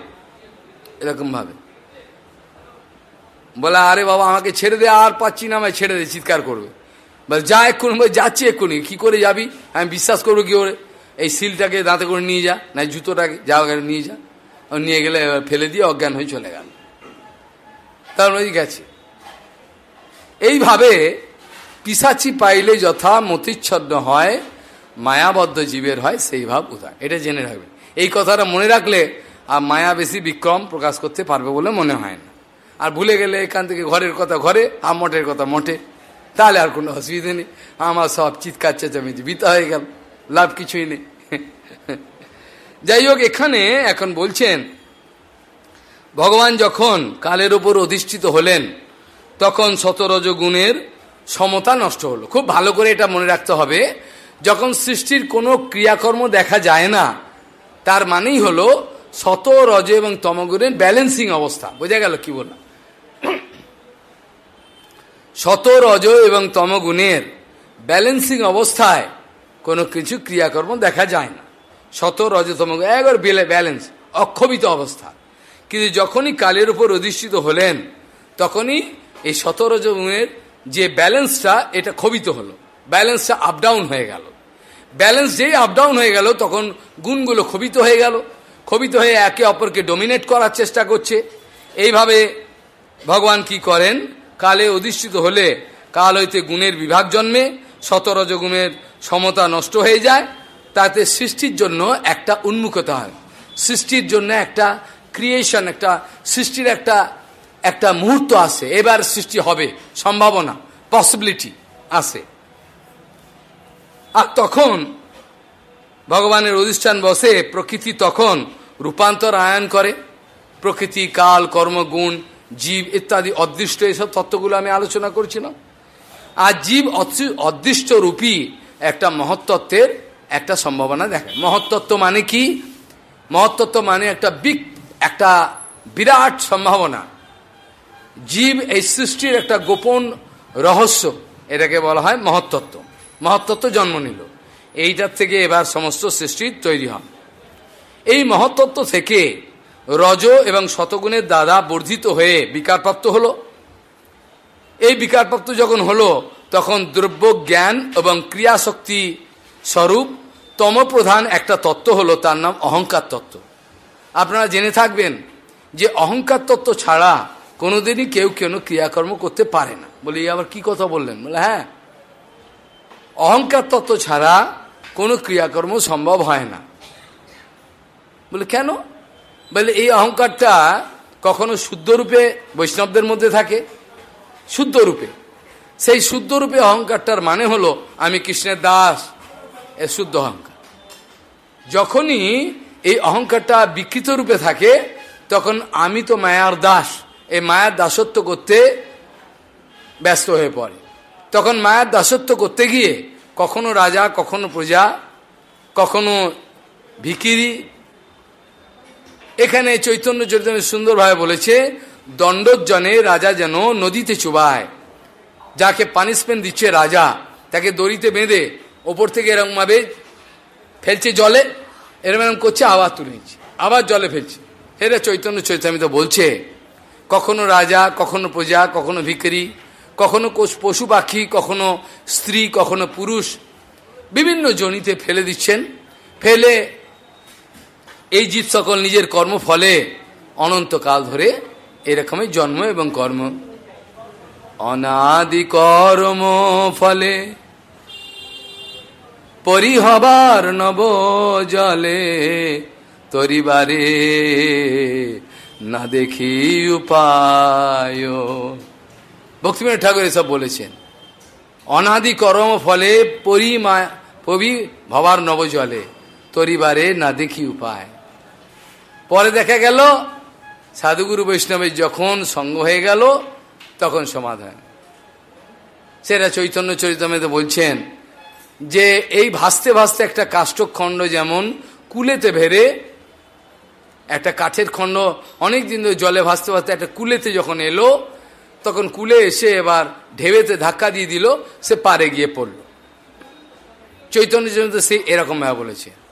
এরকম ভাবে। বলে, আরে বাবা, আমাকে ছেড়ে দে, আর পাচ্ছি না, আমায় ছেড়ে দে, চিৎকার করবে। বলে, যা এক্ষুনি যাচ্ছি এক্ষুনি। কি করে যাবি? আমি বিশ্বাস করব কি করে? এই সিলটাকে দাঁতে করে নিয়ে যা না জুতোটাকে, যা নিয়ে যা। নিয়ে গেলে ফেলে দিয়ে অজ্ঞান হয়ে চলে গেল। তার নদী গেছে। এইভাবে পিসাচি পাইলে যথা মতিচ্ছন্ন হয়, মায়াবদ্ধ জীবের হয়, সেই ভাব উদয়। এটা জেনে রাখবে এই কথাটা মনে রাখলে আর মায়া বেশি বিক্রম প্রকাশ করতে পারবে বলে মনে হয় না। আর ভুলে গেলে এখান থেকে ঘরের কথা ঘরে, আর মঠের কথা মঠে। তাহলে আর কোনো অসুবিধে নেই। আমার সব চিৎকার, চেঁচামেচি বিতা হয়ে গেল। লাভ কিছুই নেই। যাই হোক, এখানে এখন বলছেন, ভগবান যখন কালের ওপর অধিষ্ঠিত হলেন, তখন শতরজ গুণের সমতা নষ্ট হলো। খুব ভালো করে এটা মনে রাখতে হবে, যখন সৃষ্টির কোনো ক্রিয়াকর্ম দেখা যায় না, তার মানেই হলো শত রজ এবং তমগুণের ব্যালেন্সিং অবস্থা। বোঝা গেল কি বললাম? শত রজ এবং তমগুণের ব্যালেন্সিং অবস্থায় কোনো কিছু ক্রিয়াকর্ম দেখা যায় না। শত রজতম একবার ব্যালেন্স অক্ষবিত অবস্থা। কিন্তু যখনই কালের উপর অধিষ্ঠিত হলেন, তখনই এই শত রজমের যে ব্যালেন্সটা এটা ক্ষোভিত হলো। ব্যালেন্সটা আপ ডাউন হয়ে গেল। ব্যালেন্স যেই আপ ডাউন হয়ে গেল, তখন গুণগুলো ক্ষোভিত হয়ে গেল। ক্ষোভিত হয়ে একে অপরকে ডোমিনেট করার চেষ্টা করছে। এইভাবে ভগবান কি করেন? কালে অধিষ্ঠিত হলে কাল হইতে গুণের বিভাগ জন্মে, শতরজ গুণের সমতা নষ্ট হয়ে যায়, তাতে সৃষ্টির জন্য একটা উন্মুখতা হয়। সৃষ্টির জন্য একটা ক্রিয়েশন একটা সৃষ্টির একটা একটা মুহূর্ত আসে। এবার সৃষ্টি হবে, সম্ভাবনা পসিবিলিটি আসে। আর তখন ভগবানের অধিষ্ঠান বসে প্রকৃতি তখন রূপান্তর আয়ন করে। প্রকৃতি, কাল কর্মগুণ জীব ইত্যাদি অদৃষ্ট, এসব তত্ত্বগুলো আমি আলোচনা করছিলাম আর জীব অদৃষ্ট রূপী একটা মহত্তত্ত্বের একটা সম্ভাবনা দেখায় মহত্তত্ত্ব মানে কি? মহত্তত্ত্ব মানে একটা বিগ একটা বিরাট সম্ভাবনা। জীব এই সৃষ্টির একটা গোপন রহস্য, এটাকে বলা হয় মহত্তত্ত্ব মহত্তত্ত্ব জন্ম নিল। এইটার থেকে এবার সমস্ত সৃষ্টির তৈরি হয়। এই মহত্তত্ত্ব থেকে রজ এবং শতগুণের দ্বারা বর্ধিত হয়ে বিকারপ্রাপ্ত হলো। এই বিকারপ্রাপ্ত যখন হলো, তখন দ্রব্য জ্ঞান এবং ক্রিয়াশক্তি স্বরূপ তমপ্রধান একটা তত্ত্ব হলো, তার নাম অহংকার তত্ত্ব। আপনারা জেনে থাকবেন যে অহংকার তত্ত্ব ছাড়া কোনোদিনই কেউ কেন ক্রিয়াকর্ম করতে পারে না। বলে আবার কি কথা বললেন? বলে হ্যাঁ অহংকার তত্ত্ব ছাড়া কোনো ক্রিয়াকর্ম সম্ভব হয় না। বলে, কেন? বলে এই অহংকারটা কখনো শুদ্ধ রূপে বৈষ্ণবদের মধ্যে থাকে? শুদ্ধ রূপে সেই শুদ্ধ রূপে অহংকারটার মানে হলো, আমি কৃষ্ণের দাস, এ শুদ্ধ অহংকার। যখনই এই অহংকারটা বিকৃত রূপে থাকে, তখন আমি তো মায়ার দাস, এই মায়ার দাসত্ব করতে ব্যস্ত হয়ে পড়ে। তখন মায়ার দাসত্ব করতে গিয়ে কখনো রাজা, কখনো প্রজা, কখনো ভিকিরি এখানে চৈতন্য চৈতন্য সুন্দরভাবে বলেছে দণ্ডজনে রাজা যেন নদীতে চুবায়। যাকে পানিশমেন্ট দিচ্ছে রাজা, তাকে দড়িতে বেঁধে ওপর থেকে এরকমভাবে ফেলছে জলে এরকম এরকম করছে, আবার তুলে নিচ্ছে, আবার জলে ফেলছে। হেরে চৈতন্য চৈতন্য বলছে, কখনো রাজা, কখনো প্রজা, কখনো ভিকারি কখনো পশু পাখি, কখনো স্ত্রী, কখনো পুরুষ, বিভিন্ন জনিতে ফেলে দিচ্ছেন। ফেলে এই জীব সকল নিজের কর্মফলে অনন্তকাল ধরে এরকমই জন্ম এবং কর্ম। অনাদি কর্ম ফলে পরিহবার নব জলে তরিবারে না দেখি উপায়। ভক্তিবিনোদ ঠাকুর এসব বলেছেন। অনাদি কর্ম ফলে পরিমা পবি ভবার নবজলে তরিবারে না দেখি উপায়। পরে দেখা গেল, সাধুগুরু বৈষ্ণবের যখন সঙ্গ হয়ে গেল, তখন সমাধান। সেটা চৈতন্য চরিতমেতে বলছেন যে, এই ভাসতে ভাসতে একটা কাষ্ঠখণ্ড যেমন কুলেতে ভেরে, একটা কাঠের খণ্ড অনেক দিন ধরে জলে ভাসতে ভাসতে একটা কুলেতে যখন এলো, তখন কুলে এসে এবার ঢেবেতে ধাক্কা দিয়ে দিল, সে পারে গিয়ে পড়ল। চৈতন্য চৈতন্য সে এরকমভাবে বলেছে।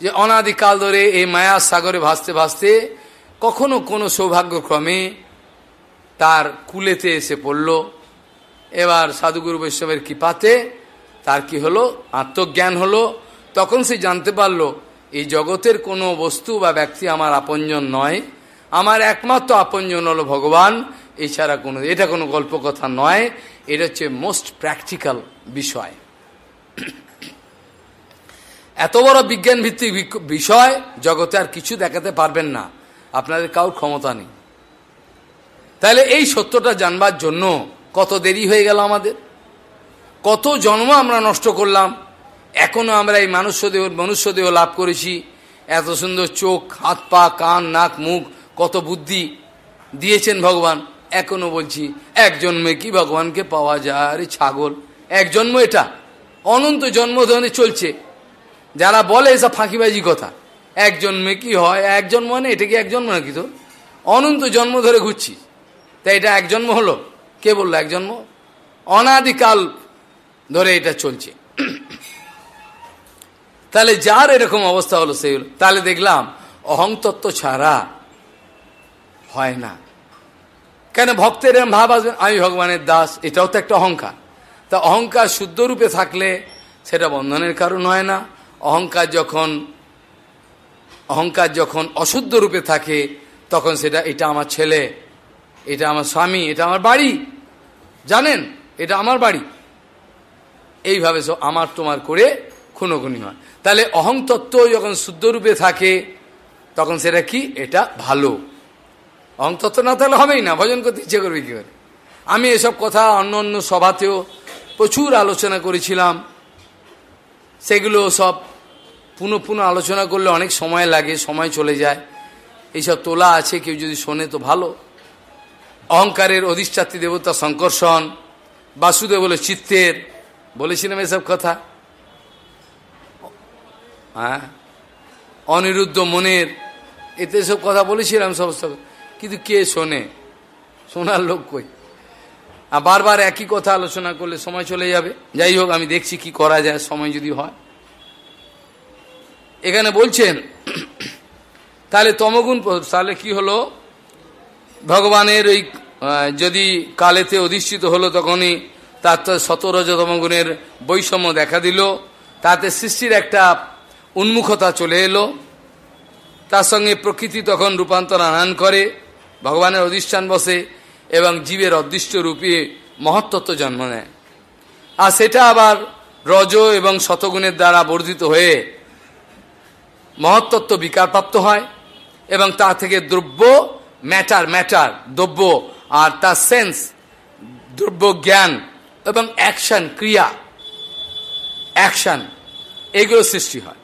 যে অনাদিকাল ধরে এই মায়া সাগরে ভাসতে ভাসতে কখনো কোনো সৌভাগ্যক্রমে তার কুলেতে এসে পড়ল। এবার সাধুগুরু বৈষ্ণবের কৃপাতে তার কি হলো? আত্মজ্ঞান হলো। তখন সে জানতে পারল, এই জগতের কোনো বস্তু বা ব্যক্তি আমার আপনজন নয়। আমার একমাত্র আপনজন হলো ভগবান। এছাড়া কোনো, এটা কোনো গল্প কথা নয়। এটা হচ্ছে মোস্ট প্র্যাকটিক্যাল বিষয়। এত বড় বিজ্ঞান ভিত্তিক বিষয় জগতে আর কিছু দেখাতে পারবেন না। আপনাদের কাউর ক্ষমতা নেই। তাহলে এই সত্যটা জানবার জন্য কত দেরি হয়ে গেল আমাদের? কত জন্ম আমরা নষ্ট করলাম? এখনও আমরা এই মানুষ্যদেহ, মনুষ্যদেহ লাভ করেছি। এত সুন্দর চোখ, হাত পা, কান, নাক, মুখ, কত বুদ্ধি দিয়েছেন ভগবান। এখনও বলছি, এক জন্মে কি ভগবানকে পাওয়া যায় আরে ছাগল? এক জন্ম এটা। অনন্ত জন্ম ধরে চলছে। যারা বলে এসব ফাঁকিবাজি কথা এক জন্মে কি হয় এক জন্ম মানে এটা কি এক জন্ম নাকি তো? অনন্ত জন্ম ধরে ঘুরছি। তাই এটা এক জন্ম হলো? কে বলল এক জন্ম? অনাদিকাল ধরে এটা চলছে। তাহলে যার এরকম অবস্থা হলো সেই তাহলে দেখলাম অহংতত্ত্ব ছাড়া হয় না। কেন ভক্তের এরম ভাব আসবেন আমি ভগবানের দাস, এটাও তো একটা অহংকার। তা অহংকার শুদ্ধরূপে থাকলে সেটা বন্ধনের কারণ হয় না। অহংকার যখন অহংকার যখন অশুদ্ধ রূপে থাকে, তখন সেটা, এটা আমার ছেলে, এটা আমার স্বামী, এটা আমার বাড়ি। জানেন? এটা আমার বাড়ি। এইভাবে সব আমার তোমার করে খুনোখুনি হয়। তাহলে অহং তত্ত্ব যখন শুদ্ধ রূপে থাকে, তখন সেটা কি? এটা ভালো। অহং তত্ত্ব না তাহলে হবেই না। ভজন করতে ইচ্ছে করবে কী করে? আমি এসব কথা অন্য অন্য সভাতেও প্রচুর আলোচনা করেছিলাম। সেগুলো সব পুনঃ পুনঃ আলোচনা করলে অনেক সময় লাগে, সময় চলে যায়। এইসব তোলা আছে, কেউ যদি শোনে তো ভালো। অহংকারের অধিষ্ঠাত্রী দেবতা শঙ্কর্ষণ বাসুদেব বলে চিত্তের। বলেছিলাম এসব কথা? হ্যাঁ? অনিরুদ্ধ মনের। এতে সব কথা বলেছিলাম সমস্ত। কিন্তু কে শোনে? শোনার লোক কই? বারবার একই কথা আলোচনা করলে সময় চলে যাবে। যাই হোক, আমি দেখছি কি করা যায়, সময় যদি হয়। এখানে বলছেন, তাহলে তমগুণ তাহলে কি হলো? ভগবানের ওই যদি কালেতে অধিষ্ঠিত হলো তখনই তার তো শতরজতম গুণের বৈষম্য দেখা দিল। তাতে সৃষ্টির একটা উন্মুখতা চলে এলো। তার সঙ্গে প্রকৃতি তখন রূপান্তর আনান করে। ভগবানের অধিষ্ঠান বসে। এবং জীবের অদৃষ্ট রূপে মহত্তত্ব জন্ম নেয়। আর সেটা আবার রজ এবং শতগুণের দ্বারা বর্ধিত হয়ে মহত্তত্ব বিকারপ্রাপ্ত হয় এবং তা থেকে দ্রব্য ম্যাটার ম্যাটার, দ্রব্য আর তার সেন্স, দ্রব্য জ্ঞান এবং অ্যাকশন, ক্রিয়া, অ্যাকশন এগুলো সৃষ্টি হয়।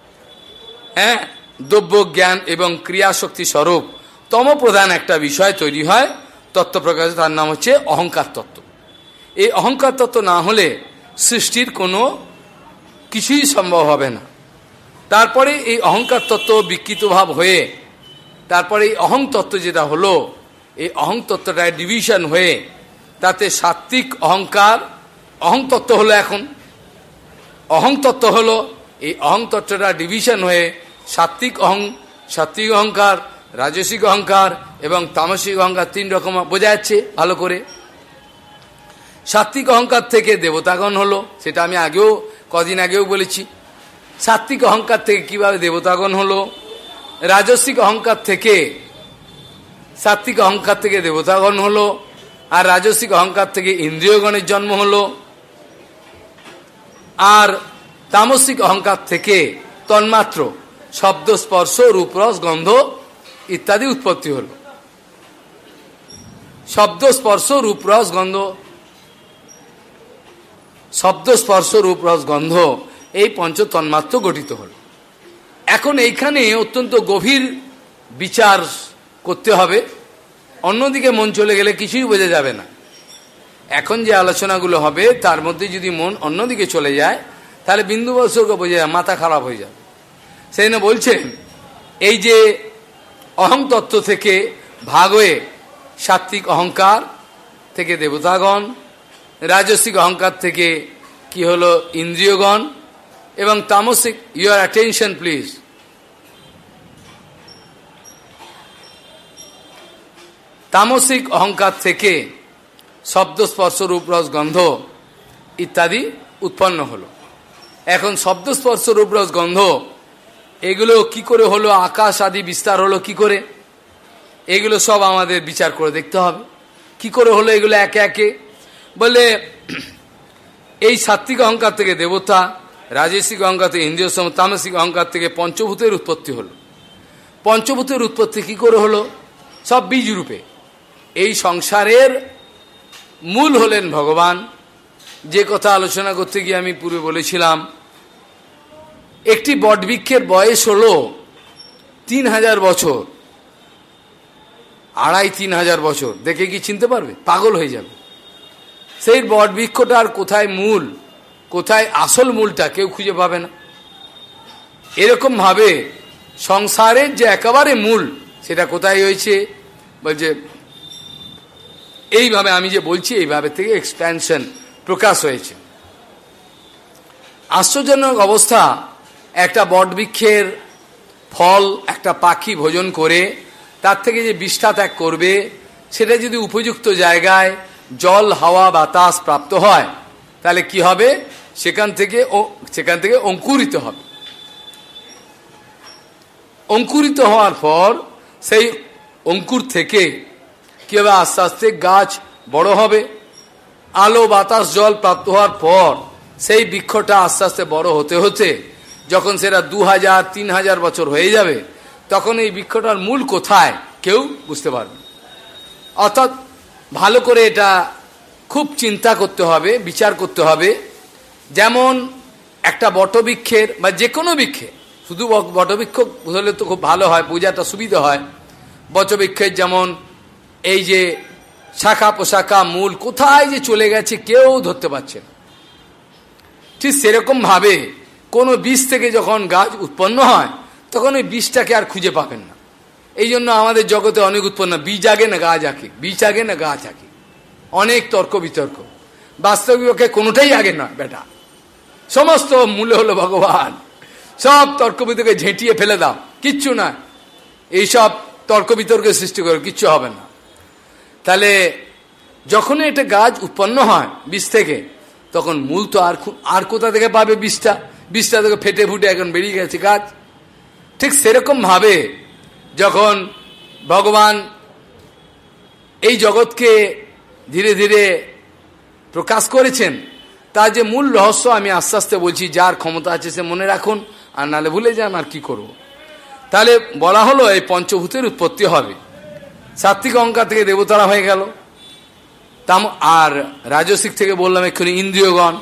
হ্যাঁ দ্রব্য, জ্ঞান এবং ক্রিয়া শক্তি স্বরূপ তম প্রধান একটা বিষয় তৈরি হয় তত্ত্ব প্রকাশ তার নাম হচ্ছে অহংকার তত্ত্ব। এই অহংকার তত্ত্ব না হলে সৃষ্টির কোনো কিছুই সম্ভব হবে না। তারপরে এই অহংকার তত্ত্ব বিকৃত ভাব হয়ে, তারপরে এই অহং তত্ত্ব যেটা হলো, এই অহং তত্ত্বটায় ডিভিশন হয়ে, তাতে সাত্বিক অহংকার, অহং তত্ত্ব হলো এখন। অহং তত্ত্ব হলো, এই অহং তত্ত্বটা ডিভিশন হয়ে সাত্বিক অহং সাত্বিক অহংকার রাজসিক অহংকার এবং তামসিক অহংকার তিন রকম বোঝা যাচ্ছে, ভালো করে। সাত্বিক অহংকার থেকে দেবতাগণ হলো, সেটা আমি আগেও, কদিন আগেও বলেছি। সাত্বিক অহংকার থেকে কীভাবে দেবতাগণ হলো? রাজস্বিক অহংকার থেকে সাত্বিক অহংকার থেকে দেবতাগণ হলো, আর রাজস্বিক অহংকার থেকে ইন্দ্রিয়গণের জন্ম হলো। আর তামসিক অহংকার থেকে তন্মাত্র, শব্দ, স্পর্শ রূপরস গন্ধ ইত্যাদি উৎপত্তি হল। শব্দ, স্পর্শ রূপরস গন্ধ। শব্দ, স্পর্শ রূপরস গন্ধ এই পঞ্চ তন্মাত্র গঠিত হল। এখন এইখানে অত্যন্ত গভীর বিচার করতে হবে। অন্যদিকে মন চলে গেলে কিছুই বোঝা যাবে না। এখন যে আলোচনাগুলো হবে, তার মধ্যে যদি মন অন্যদিকে চলে যায়, তাহলে বিন্দু বোঝা যায়, মাথা খারাপ হয়ে যাবে। সেই বলছেন, এই যে অহং তত্ত্ব থেকে ভাগ হয়ে সাত্বিক অহংকার থেকে দেবতাগণ, রাজস্বিক অহংকার থেকে কি হলো ইন্দ্রিয়গণ এবং তামসিক ইউর অ্যাটেনশন প্লিজ তামসিক অহংকার থেকে শব্দ, স্পর্শ রূপরস গন্ধ ইত্যাদি উৎপন্ন হলো। এখন শব্দ, স্পর্শ রূপরস গন্ধ এগুলো কি করে হলো? আকাশ আদি বিস্তার হলো কি করে? এগুলো সব আমাদের বিচার করে দেখতে হবে। কি করে হলো এগুলো একে একে? বলে, এই সাত্বিক অহংকার থেকে দেবতা, রাজস্বিক অহংকার থেকে ইন্দ্রিয় সম, তামসিক অহংকার থেকে পঞ্চভূতের উৎপত্তি হলো। পঞ্চভূতের উৎপত্তি কি করে হলো? সব বীজ রূপে। এই সংসারের মূল হলেন ভগবান। যে কথা আলোচনা করতে গিয়ে আমি পূর্বে বলেছিলাম একটি বটবৃক্ষের বয়স হলো তিন হাজার বছর। আড়াই তিন হাজার বছর। দেখে কি চিনতে পারবে? পাগল হয়ে যাবে। সেই বটবৃক্ষটার কোথায় মূল, কোথায় আসল মূলটা কেউ খুঁজে পাবে না। এরকম ভাবে সংসারের যে একেবারে মূল, সেটা কোথায় হয়েছে বলছে, এইভাবে আমি যে বলছি, এইভাবে থেকে এক্সপ্যানশন প্রকাশ হয়েছে। আশ্চর্যজনক অবস্থা একটা বটবৃক্ষের ফল, একটা পাখি ভোজন করে, তার থেকে যে বিষ্ঠা ত্যাগ করবে, সেটা যদি উপযুক্ত জায়গায় জল, হাওয়া, বাতাস প্রাপ্ত হয়, তাহলে কি হবে? সেখান থেকে সেখান থেকে অঙ্কুরিত হবে। অঙ্কুরিত হওয়ার পর সেই অঙ্কুর থেকে কী হবে আস্তে আস্তে গাছ বড় হবে? আলো, বাতাস, জল প্রাপ্ত হওয়ার পর সেই বৃক্ষটা আস্তে আস্তে বড় হতে হতে যখন সেটা দু হাজার তিন হাজার বছর হয়ে যাবে, তখন এই বৃক্ষটার মূল কোথায় কেউ বুঝতে পারবে অর্থাৎ ভালো করে এটা খুব চিন্তা করতে হবে, বিচার করতে হবে। যেমন একটা বটবৃক্ষের বা যে কোনো বৃক্ষে, শুধু বটবৃক্ষ হলে তো খুব ভালো হয়, পূজাটা সুবিধা হয়। বটবৃক্ষের যেমন এই যে শাখা পোশাখা মূল কোথায় যে চলে গেছে কেউ ধরতে পারছে ঠিক সেরকমভাবে কোনো বীজ থেকে যখন গাছ উৎপন্ন হয়, তখন ওই বীজটাকে আর খুঁজে পাবেন না। এই জন্য আমাদের জগতে অনেক উৎপন্ন, বীজ আগে না গাছ আগে? বীজ আগে না গাছ আগে? অনেক তর্ক বিতর্ক। বাস্তবিককে কোনোটাই আগে না বেটা সমস্ত মূলে হলো ভগবান। সব তর্ক বিতর্কে ঝেঁটিয়ে ফেলে দাও, কিচ্ছু না। এইসব তর্ক বিতর্কের সৃষ্টি করে, কিচ্ছু হবে না। তাহলে যখন এটা গাছ উৎপন্ন হয় বীজ থেকে, তখন মূল তো আর আর কোথা থেকে পাবে বীজটা বীজটা থেকে ফেটে ফুটে এখন বেরিয়ে গেছে গাছ ঠিক সেরকম ভাবে যখন ভগবান এই জগৎকে ধীরে ধীরে প্রকাশ করেছেন, তার যে মূল রহস্য আমি আস্তে আস্তে বলছি, যার ক্ষমতা আছে সে মনে রাখুন, আর নালে ভুলে যান আর কি করব। তাহলে বলা হলো এই পঞ্চভূতের উৎপত্তি হবে। সাত্বিক অঙ্কা থেকে দেবতারা হয়ে গেল। তাম আর রাজসিক থেকে বললাম এক্ষুনি ইন্দ্রিয়গণ।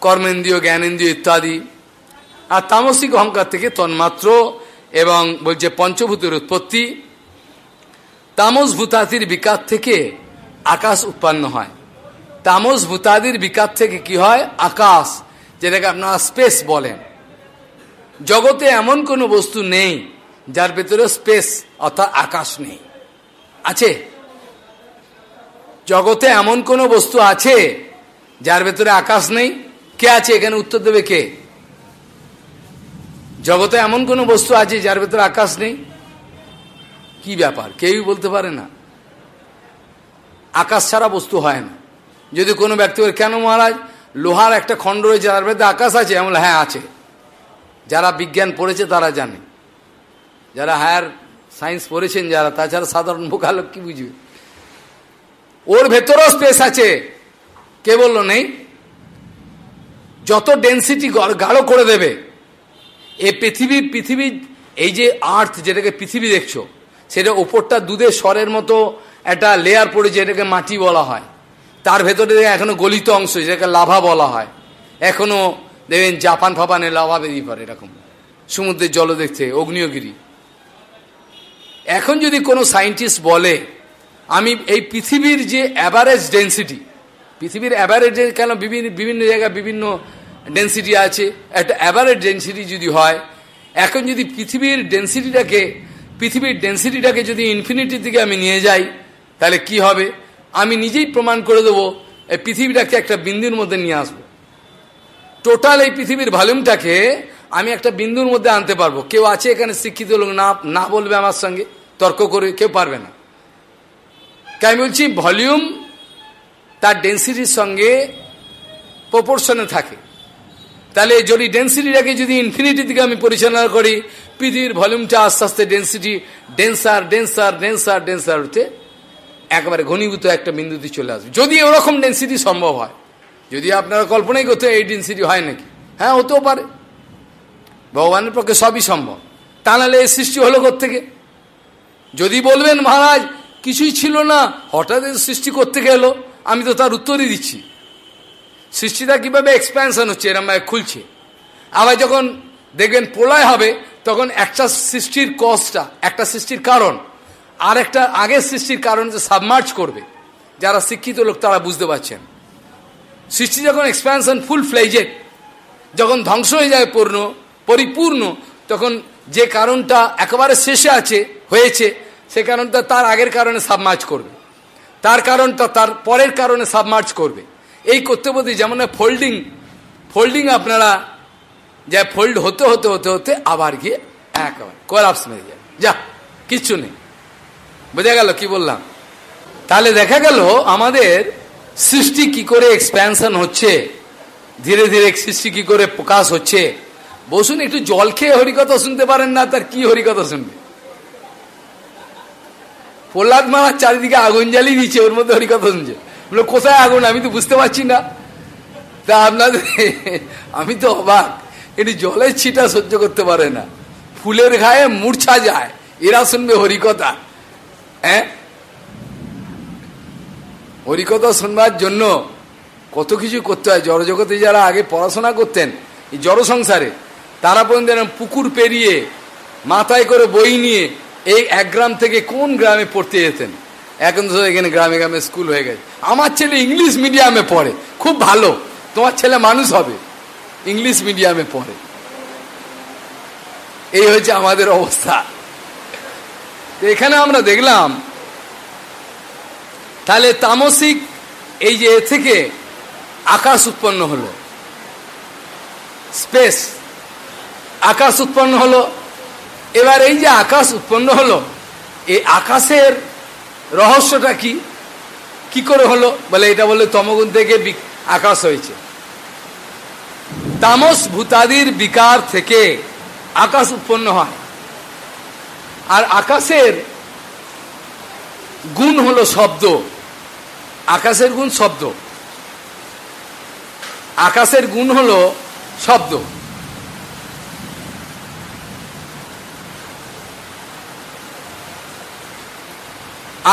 কর্মেন্দ্রিয়, জ্ঞানেন্দ্রিয় ইত্যাদি। আর তামসিক অহংকার থেকে তন্মাত্র এবং বলছে পঞ্চভূতের উৎপত্তি। তামস ভূতাদির বিকাশ থেকে আকাশ উৎপন্ন হয়। তামস ভূতাদির বিকাশ থেকে কি হয়? আকাশ, যেটাকে আপনারা স্পেস বলেন। জগতে এমন কোনো বস্তু নেই যার ভেতরে স্পেস, অর্থাৎ আকাশ নেই। আছে? জগতে এমন কোনো বস্তু আছে যার ভেতরে আকাশ নেই? কে আছে এখানে উত্তর দেবে কে? জগতে এমন কোনো বস্তু আছে যার ভেতরে আকাশ নেই? কি ব্যাপার? কেউই বলতে পারে না। আকাশ ছাড়া বস্তু হয় না। যদি কোনো ব্যক্তি কেন মহারাজ? লোহার একটা খণ্ড রয়েছে, যার ভেতরে আকাশ আছে? এমন হ্যাঁ আছে। যারা বিজ্ঞান পড়েছে তারা জানে। যারা হায়ার সায়েন্স পড়েছেন যারা, তাছাড়া সাধারণ বোকালোক কি বুঝবে? ওর ভেতরেও স্পেস আছে। কে বলল, নেই? যত ডেন্সিটি গাঢ় করে দেবে, এ পৃথিবী পৃথিবী, এই যে আর্থ যেটাকে পৃথিবী দেখছ, সেটা ওপরটা দুধের স্বরের মতো একটা লেয়ার পড়েছে এটাকে মাটি বলা হয়। তার ভেতরে এখনও গলিত অংশ যেটাকে লাভা বলা হয়। এখনও দেখবেন জাপান ফাপানে লাভা বেরিয়ে পড়ে এরকম। সমুদ্রের জল দেখতে অগ্নিয়গিরি এখন যদি কোনো সায়েন্টিস্ট বলে, আমি এই পৃথিবীর যে অ্যাভারেজ ডেন্সিটি পৃথিবীর অ্যাভারেজ কেন বিভিন্ন বিভিন্ন জায়গায় বিভিন্ন ডেন্সিটি আছে, একটা অ্যাভারেজ ডেন্সিটি যদি হয়, এখন যদি পৃথিবীর ডেন্সিটিটাকে পৃথিবীর ডেন্সিটিটাকে যদি ইনফিনিটির দিকে আমি নিয়ে যাই, তাহলে কি হবে? আমি নিজেই প্রমাণ করে দেবো, এই পৃথিবীটাকে একটা বিন্দুর মধ্যে নিয়ে আসব। টোটাল এই পৃথিবীর ভলিউমটাকে আমি একটা বিন্দুর মধ্যে আনতে পারব। কেউ আছে এখানে শিক্ষিত লোক, না না বলবে আমার সঙ্গে, তর্ক করে কেউ পারবে না। তাই আমি বলছি ভলিউম তার ডেন্সিটির সঙ্গে প্রপোর্শনে থাকে। তাহলে যদি ডেন্সিটিটাকে যদি ইনফিনিটি দিকে আমি পরিচালনা করি পৃথিবীর ভলিউমটা আস্তে আস্তে ডেন্সিটি ডেন্সার ডেন্সার ডেন্সার ডেন্সার হতে একেবারে ঘনীভূত একটা বিন্দুতে চলে আসবে। যদি ওরকম ডেন্সিটি সম্ভব হয়, যদি আপনারা কল্পনাই করতে এই ডেন্সিটি হয় নাকি? হ্যাঁ হতেও পারে। ভগবানের পক্ষে সবই সম্ভব। তা নাহলে এই সৃষ্টি হলো থেকে যদি বলবেন, মহারাজ, কিছুই ছিল না, হঠাৎ সৃষ্টি করতে গেল আমি তো তার উত্তরই দিচ্ছি। সৃষ্টিটা কীভাবে এক্সপ্যানশন হচ্ছে, এরম খুলছে। আবার যখন দেখবেন প্রলয় হবে, তখন একটা সৃষ্টির কজটা একটা সৃষ্টির কারণ, আর একটা আগের সৃষ্টির কারণ যে সাবমার্চ করবে। যারা শিক্ষিত লোক, তারা বুঝতে পারছেন। সৃষ্টি যখন এক্সপ্যানশন ফুল ফ্লেজেড যখন ধ্বংস হয়ে যায় পূর্ণ, পরিপূর্ণ, তখন যে কারণটা একেবারে শেষে আছে, হয়েছে, সে কারণটা তার আগের কারণে সাবমার্চ করবে। তার কারণটা তার পরের কারণে সাবমার্চ করবে। এই করতে বলতে যেমন ফোল্ডিং ফোল্ডিং আপনারা যা ফোল্ড হতে হতে হতে হতে আবার গিয়ে একেবারে কোলাপস মেরে যায়। যা, কিচ্ছু নেই। বোঝা গেল কি বললাম? তাহলে দেখা গেল আমাদের সৃষ্টি কি করে এক্সপ্যানশন হচ্ছে, ধীরে ধীরে সৃষ্টি কি করে প্রকাশ হচ্ছে। বসুন, একটু জল খেয়ে হরিকথা শুনতে পারেন না, তার কি হরিকথা শুনবে? প্রহ্লাদ মারার চারিদিকে আগুন জ্বালিয়ে দিচ্ছে ওর মধ্যে হরিকথা শুনছে। বলে, কোথায় আগুন? আমি তো বুঝতে পারছি না। তা আপনাদের, আমি তো অবাক। এটি জলের ছিটা সহ্য করতে পারে না। ফুলের গায়ে মূর্ছা যায়। এরা শুনবে হরিকথা। হ্যাঁ? হরিকথা শুনবার জন্য কত কিছু করতে হয়। জড়জগতে যারা আগে পড়াশোনা করতেন, এই জড় সংসারে তারা পর্যন্ত পুকুর পেরিয়ে মাথায় করে বই নিয়ে এই এক গ্রাম থেকে কোন গ্রামে পড়তে যেতেন? এখন তো এখানে গ্রামে গ্রামে স্কুল হয়ে গেছে। আমার ছেলে ইংলিশ মিডিয়ামে পড়ে, খুব ভালো। তোমার ছেলে মানুষ হবে ইংলিশ মিডিয়ামে পড়ে। এই হচ্ছে আমাদের অবস্থা। এখানে আমরা দেখলাম, তাহলে তামসিক এই যে এ থেকে আকাশ উৎপন্ন হলো। স্পেস আকাশ উৎপন্ন হলো। এবার এই যে আকাশ উৎপন্ন হলো, এই আকাশের রহস্যটা কি? কি করে হলো? বলে এটা বলে তমগুণ থেকে আকাশ হয়েছে। তামস ভূতাদির বিকার থেকে আকাশ উৎপন্ন হয়। আর আকাশের গুণ হলো শব্দ। আকাশের গুণ শব্দ। আকাশের গুণ হলো শব্দ।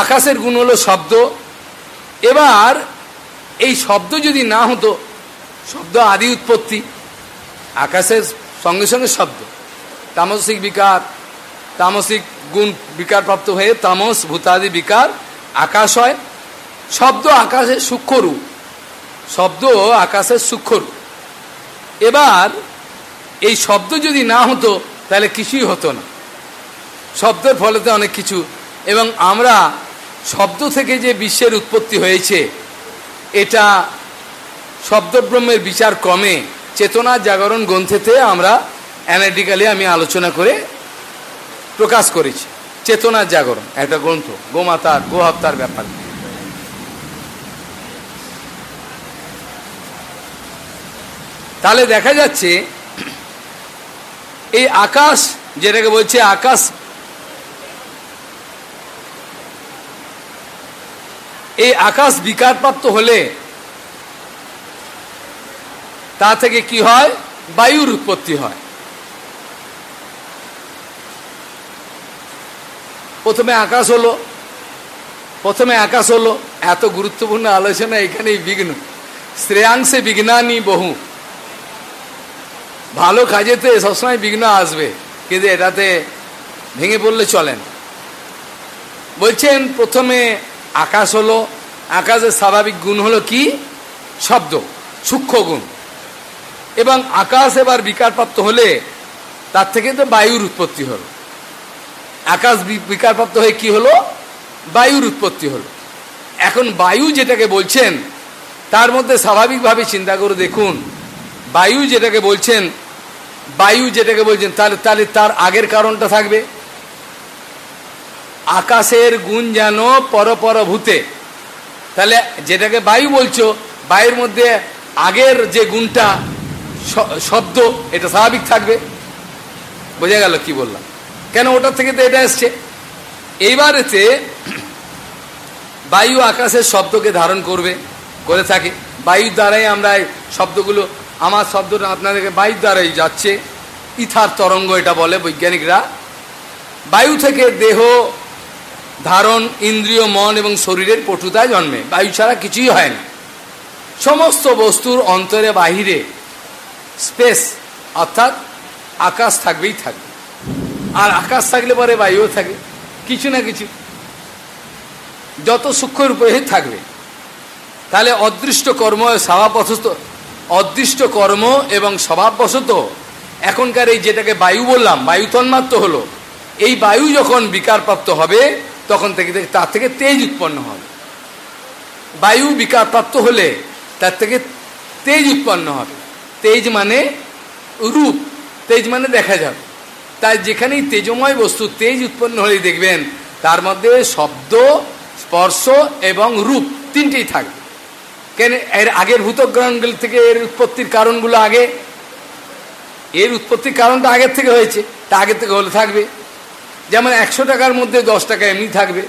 আকাশের গুণ হলো শব্দ। এবার এই শব্দ যদি না হতো, শব্দ আদি উৎপত্তি, আকাশের সঙ্গে সঙ্গে শব্দ। তামসিক বিকার, তামসিক গুণ বিকারপ্রাপ্ত হয়ে তামস, ভূতাদি বিকার, আকাশ হয়। শব্দ আকাশের সূক্ষ্মরূপ শব্দ আকাশের সূক্ষ্মরূপ এবার এই শব্দ যদি না হতো, তাহলে কিছুই হতো না। শব্দের ফলেতে অনেক কিছু এবং আমরা শব্দ থেকে যে বিশ্বের উৎপত্তি হয়েছে, এটা শব্দব্রহ্মের বিচার ক্রমে চেতনা জাগরণ গ্রন্থেতে আমরা অ্যানালিটিক্যালি আমি আলোচনা করে প্রকাশ করেছি। চেতনার জাগরণ, একটা গ্রন্থ, গোমাতার গোহত্যার ব্যাপার। তাহলে দেখা যাচ্ছে, এই আকাশ, যেটাকে বলছে আকাশ এই আকাশ বিকারপ্রাপ্ত হলে তা থেকে কি হয়? বায়ুর উৎপত্তি হয়। প্রথমে আকাশ হলো, প্রথমে আকাশ হলো, এত গুরুত্বপূর্ণ আলোচনা এখানেই বিঘ্ন। শ্রেয়াংশে বিঘ্নানি বহু। ভালো কাজেতে সবসময় বিঘ্ন আসবে, কিন্তু এটাতে ভেঙে পড়লে চলেন বলছেন, প্রথমে আকাশ হলো, আকাশের স্বাভাবিক গুণ হলো কি? শব্দ, সূক্ষ্ম গুণ। এবং আকাশ এবার বিকারপ্রাপ্ত হলে তার থেকে তো বায়ুর উৎপত্তি হলো। আকাশ বিকারপ্রাপ্ত হয়ে কি হলো? বায়ুর উৎপত্তি হলো। এখন বায়ু যেটাকে বলছেন, তার মধ্যে স্বাভাবিকভাবে চিন্তা করে দেখুন, বায়ু যেটাকে বলছেন, বায়ু যেটাকে বলছেন, তাহলে তাহলে তার আগের কারণটা থাকবে। আকাশের গুণ যেন পরপর ভূতে তাহলে যেটাকে বায়ু বলছো, বায়ুর মধ্যে আগের যে গুণটা শব্দ, এটা স্বাভাবিক থাকবে। বোঝা গেল কি বললাম? কেন ওটার থেকে তো এটা এসছে? এইবারেতে বায়ু আকাশের শব্দকে ধারণ করবে, করে থাকে। বায়ুর দ্বারাই আমরা শব্দগুলো, আমার শব্দটা আপনাদেরকে বায়ুর দ্বারাই যাচ্ছে। ইথার তরঙ্গ এটা বলে বৈজ্ঞানিকরা। বায়ু থেকে দেহ ধারণ, ইন্দ্রিয়, মন এবং শরীরের পটুতায় জন্মে। বায়ু ছাড়া কিছুই হয় না। সমস্ত বস্তুর অন্তরে বাহিরে স্পেস, অর্থাৎ আকাশ থাকবেই থাকবে। আর আকাশ থাকলে পরে বায়ুও থাকে, কিছু না কিছু। যত সূক্ষ্ম রূপে থাকবে, তাহলে অদৃষ্ট কর্ম, স্বভাববশত অদৃষ্ট কর্ম এবং স্বভাববশত এখনকার এই যেটাকে বায়ু বললাম বায়ু তন্মাত্র হলো। এই বায়ু যখন বিকারপ্রাপ্ত হবে তখন থেকে তার থেকে তেজ উৎপন্ন হবে বায়ু বিকারপ্রাপ্ত হলে তার থেকে তেজ উৎপন্ন হবে। তেজ মানে রূপ, তেজ মানে দেখা যাবে। তাই যেখানেই তেজময় বস্তু তেজ উৎপন্ন হলেই দেখবেন, তার মধ্যে শব্দ, স্পর্শ এবং রূপ তিনটেই থাকবে। কেন? এর আগের ভূতগ্রহণগুলি থেকে এর উৎপত্তির কারণগুলো আগে। এর উৎপত্তির কারণটা আগের থেকে হয়েছে, তা আগের থেকে হলে থাকবে। যেমন একশো টাকার মধ্যে দশ টাকা এমনি থাকবে।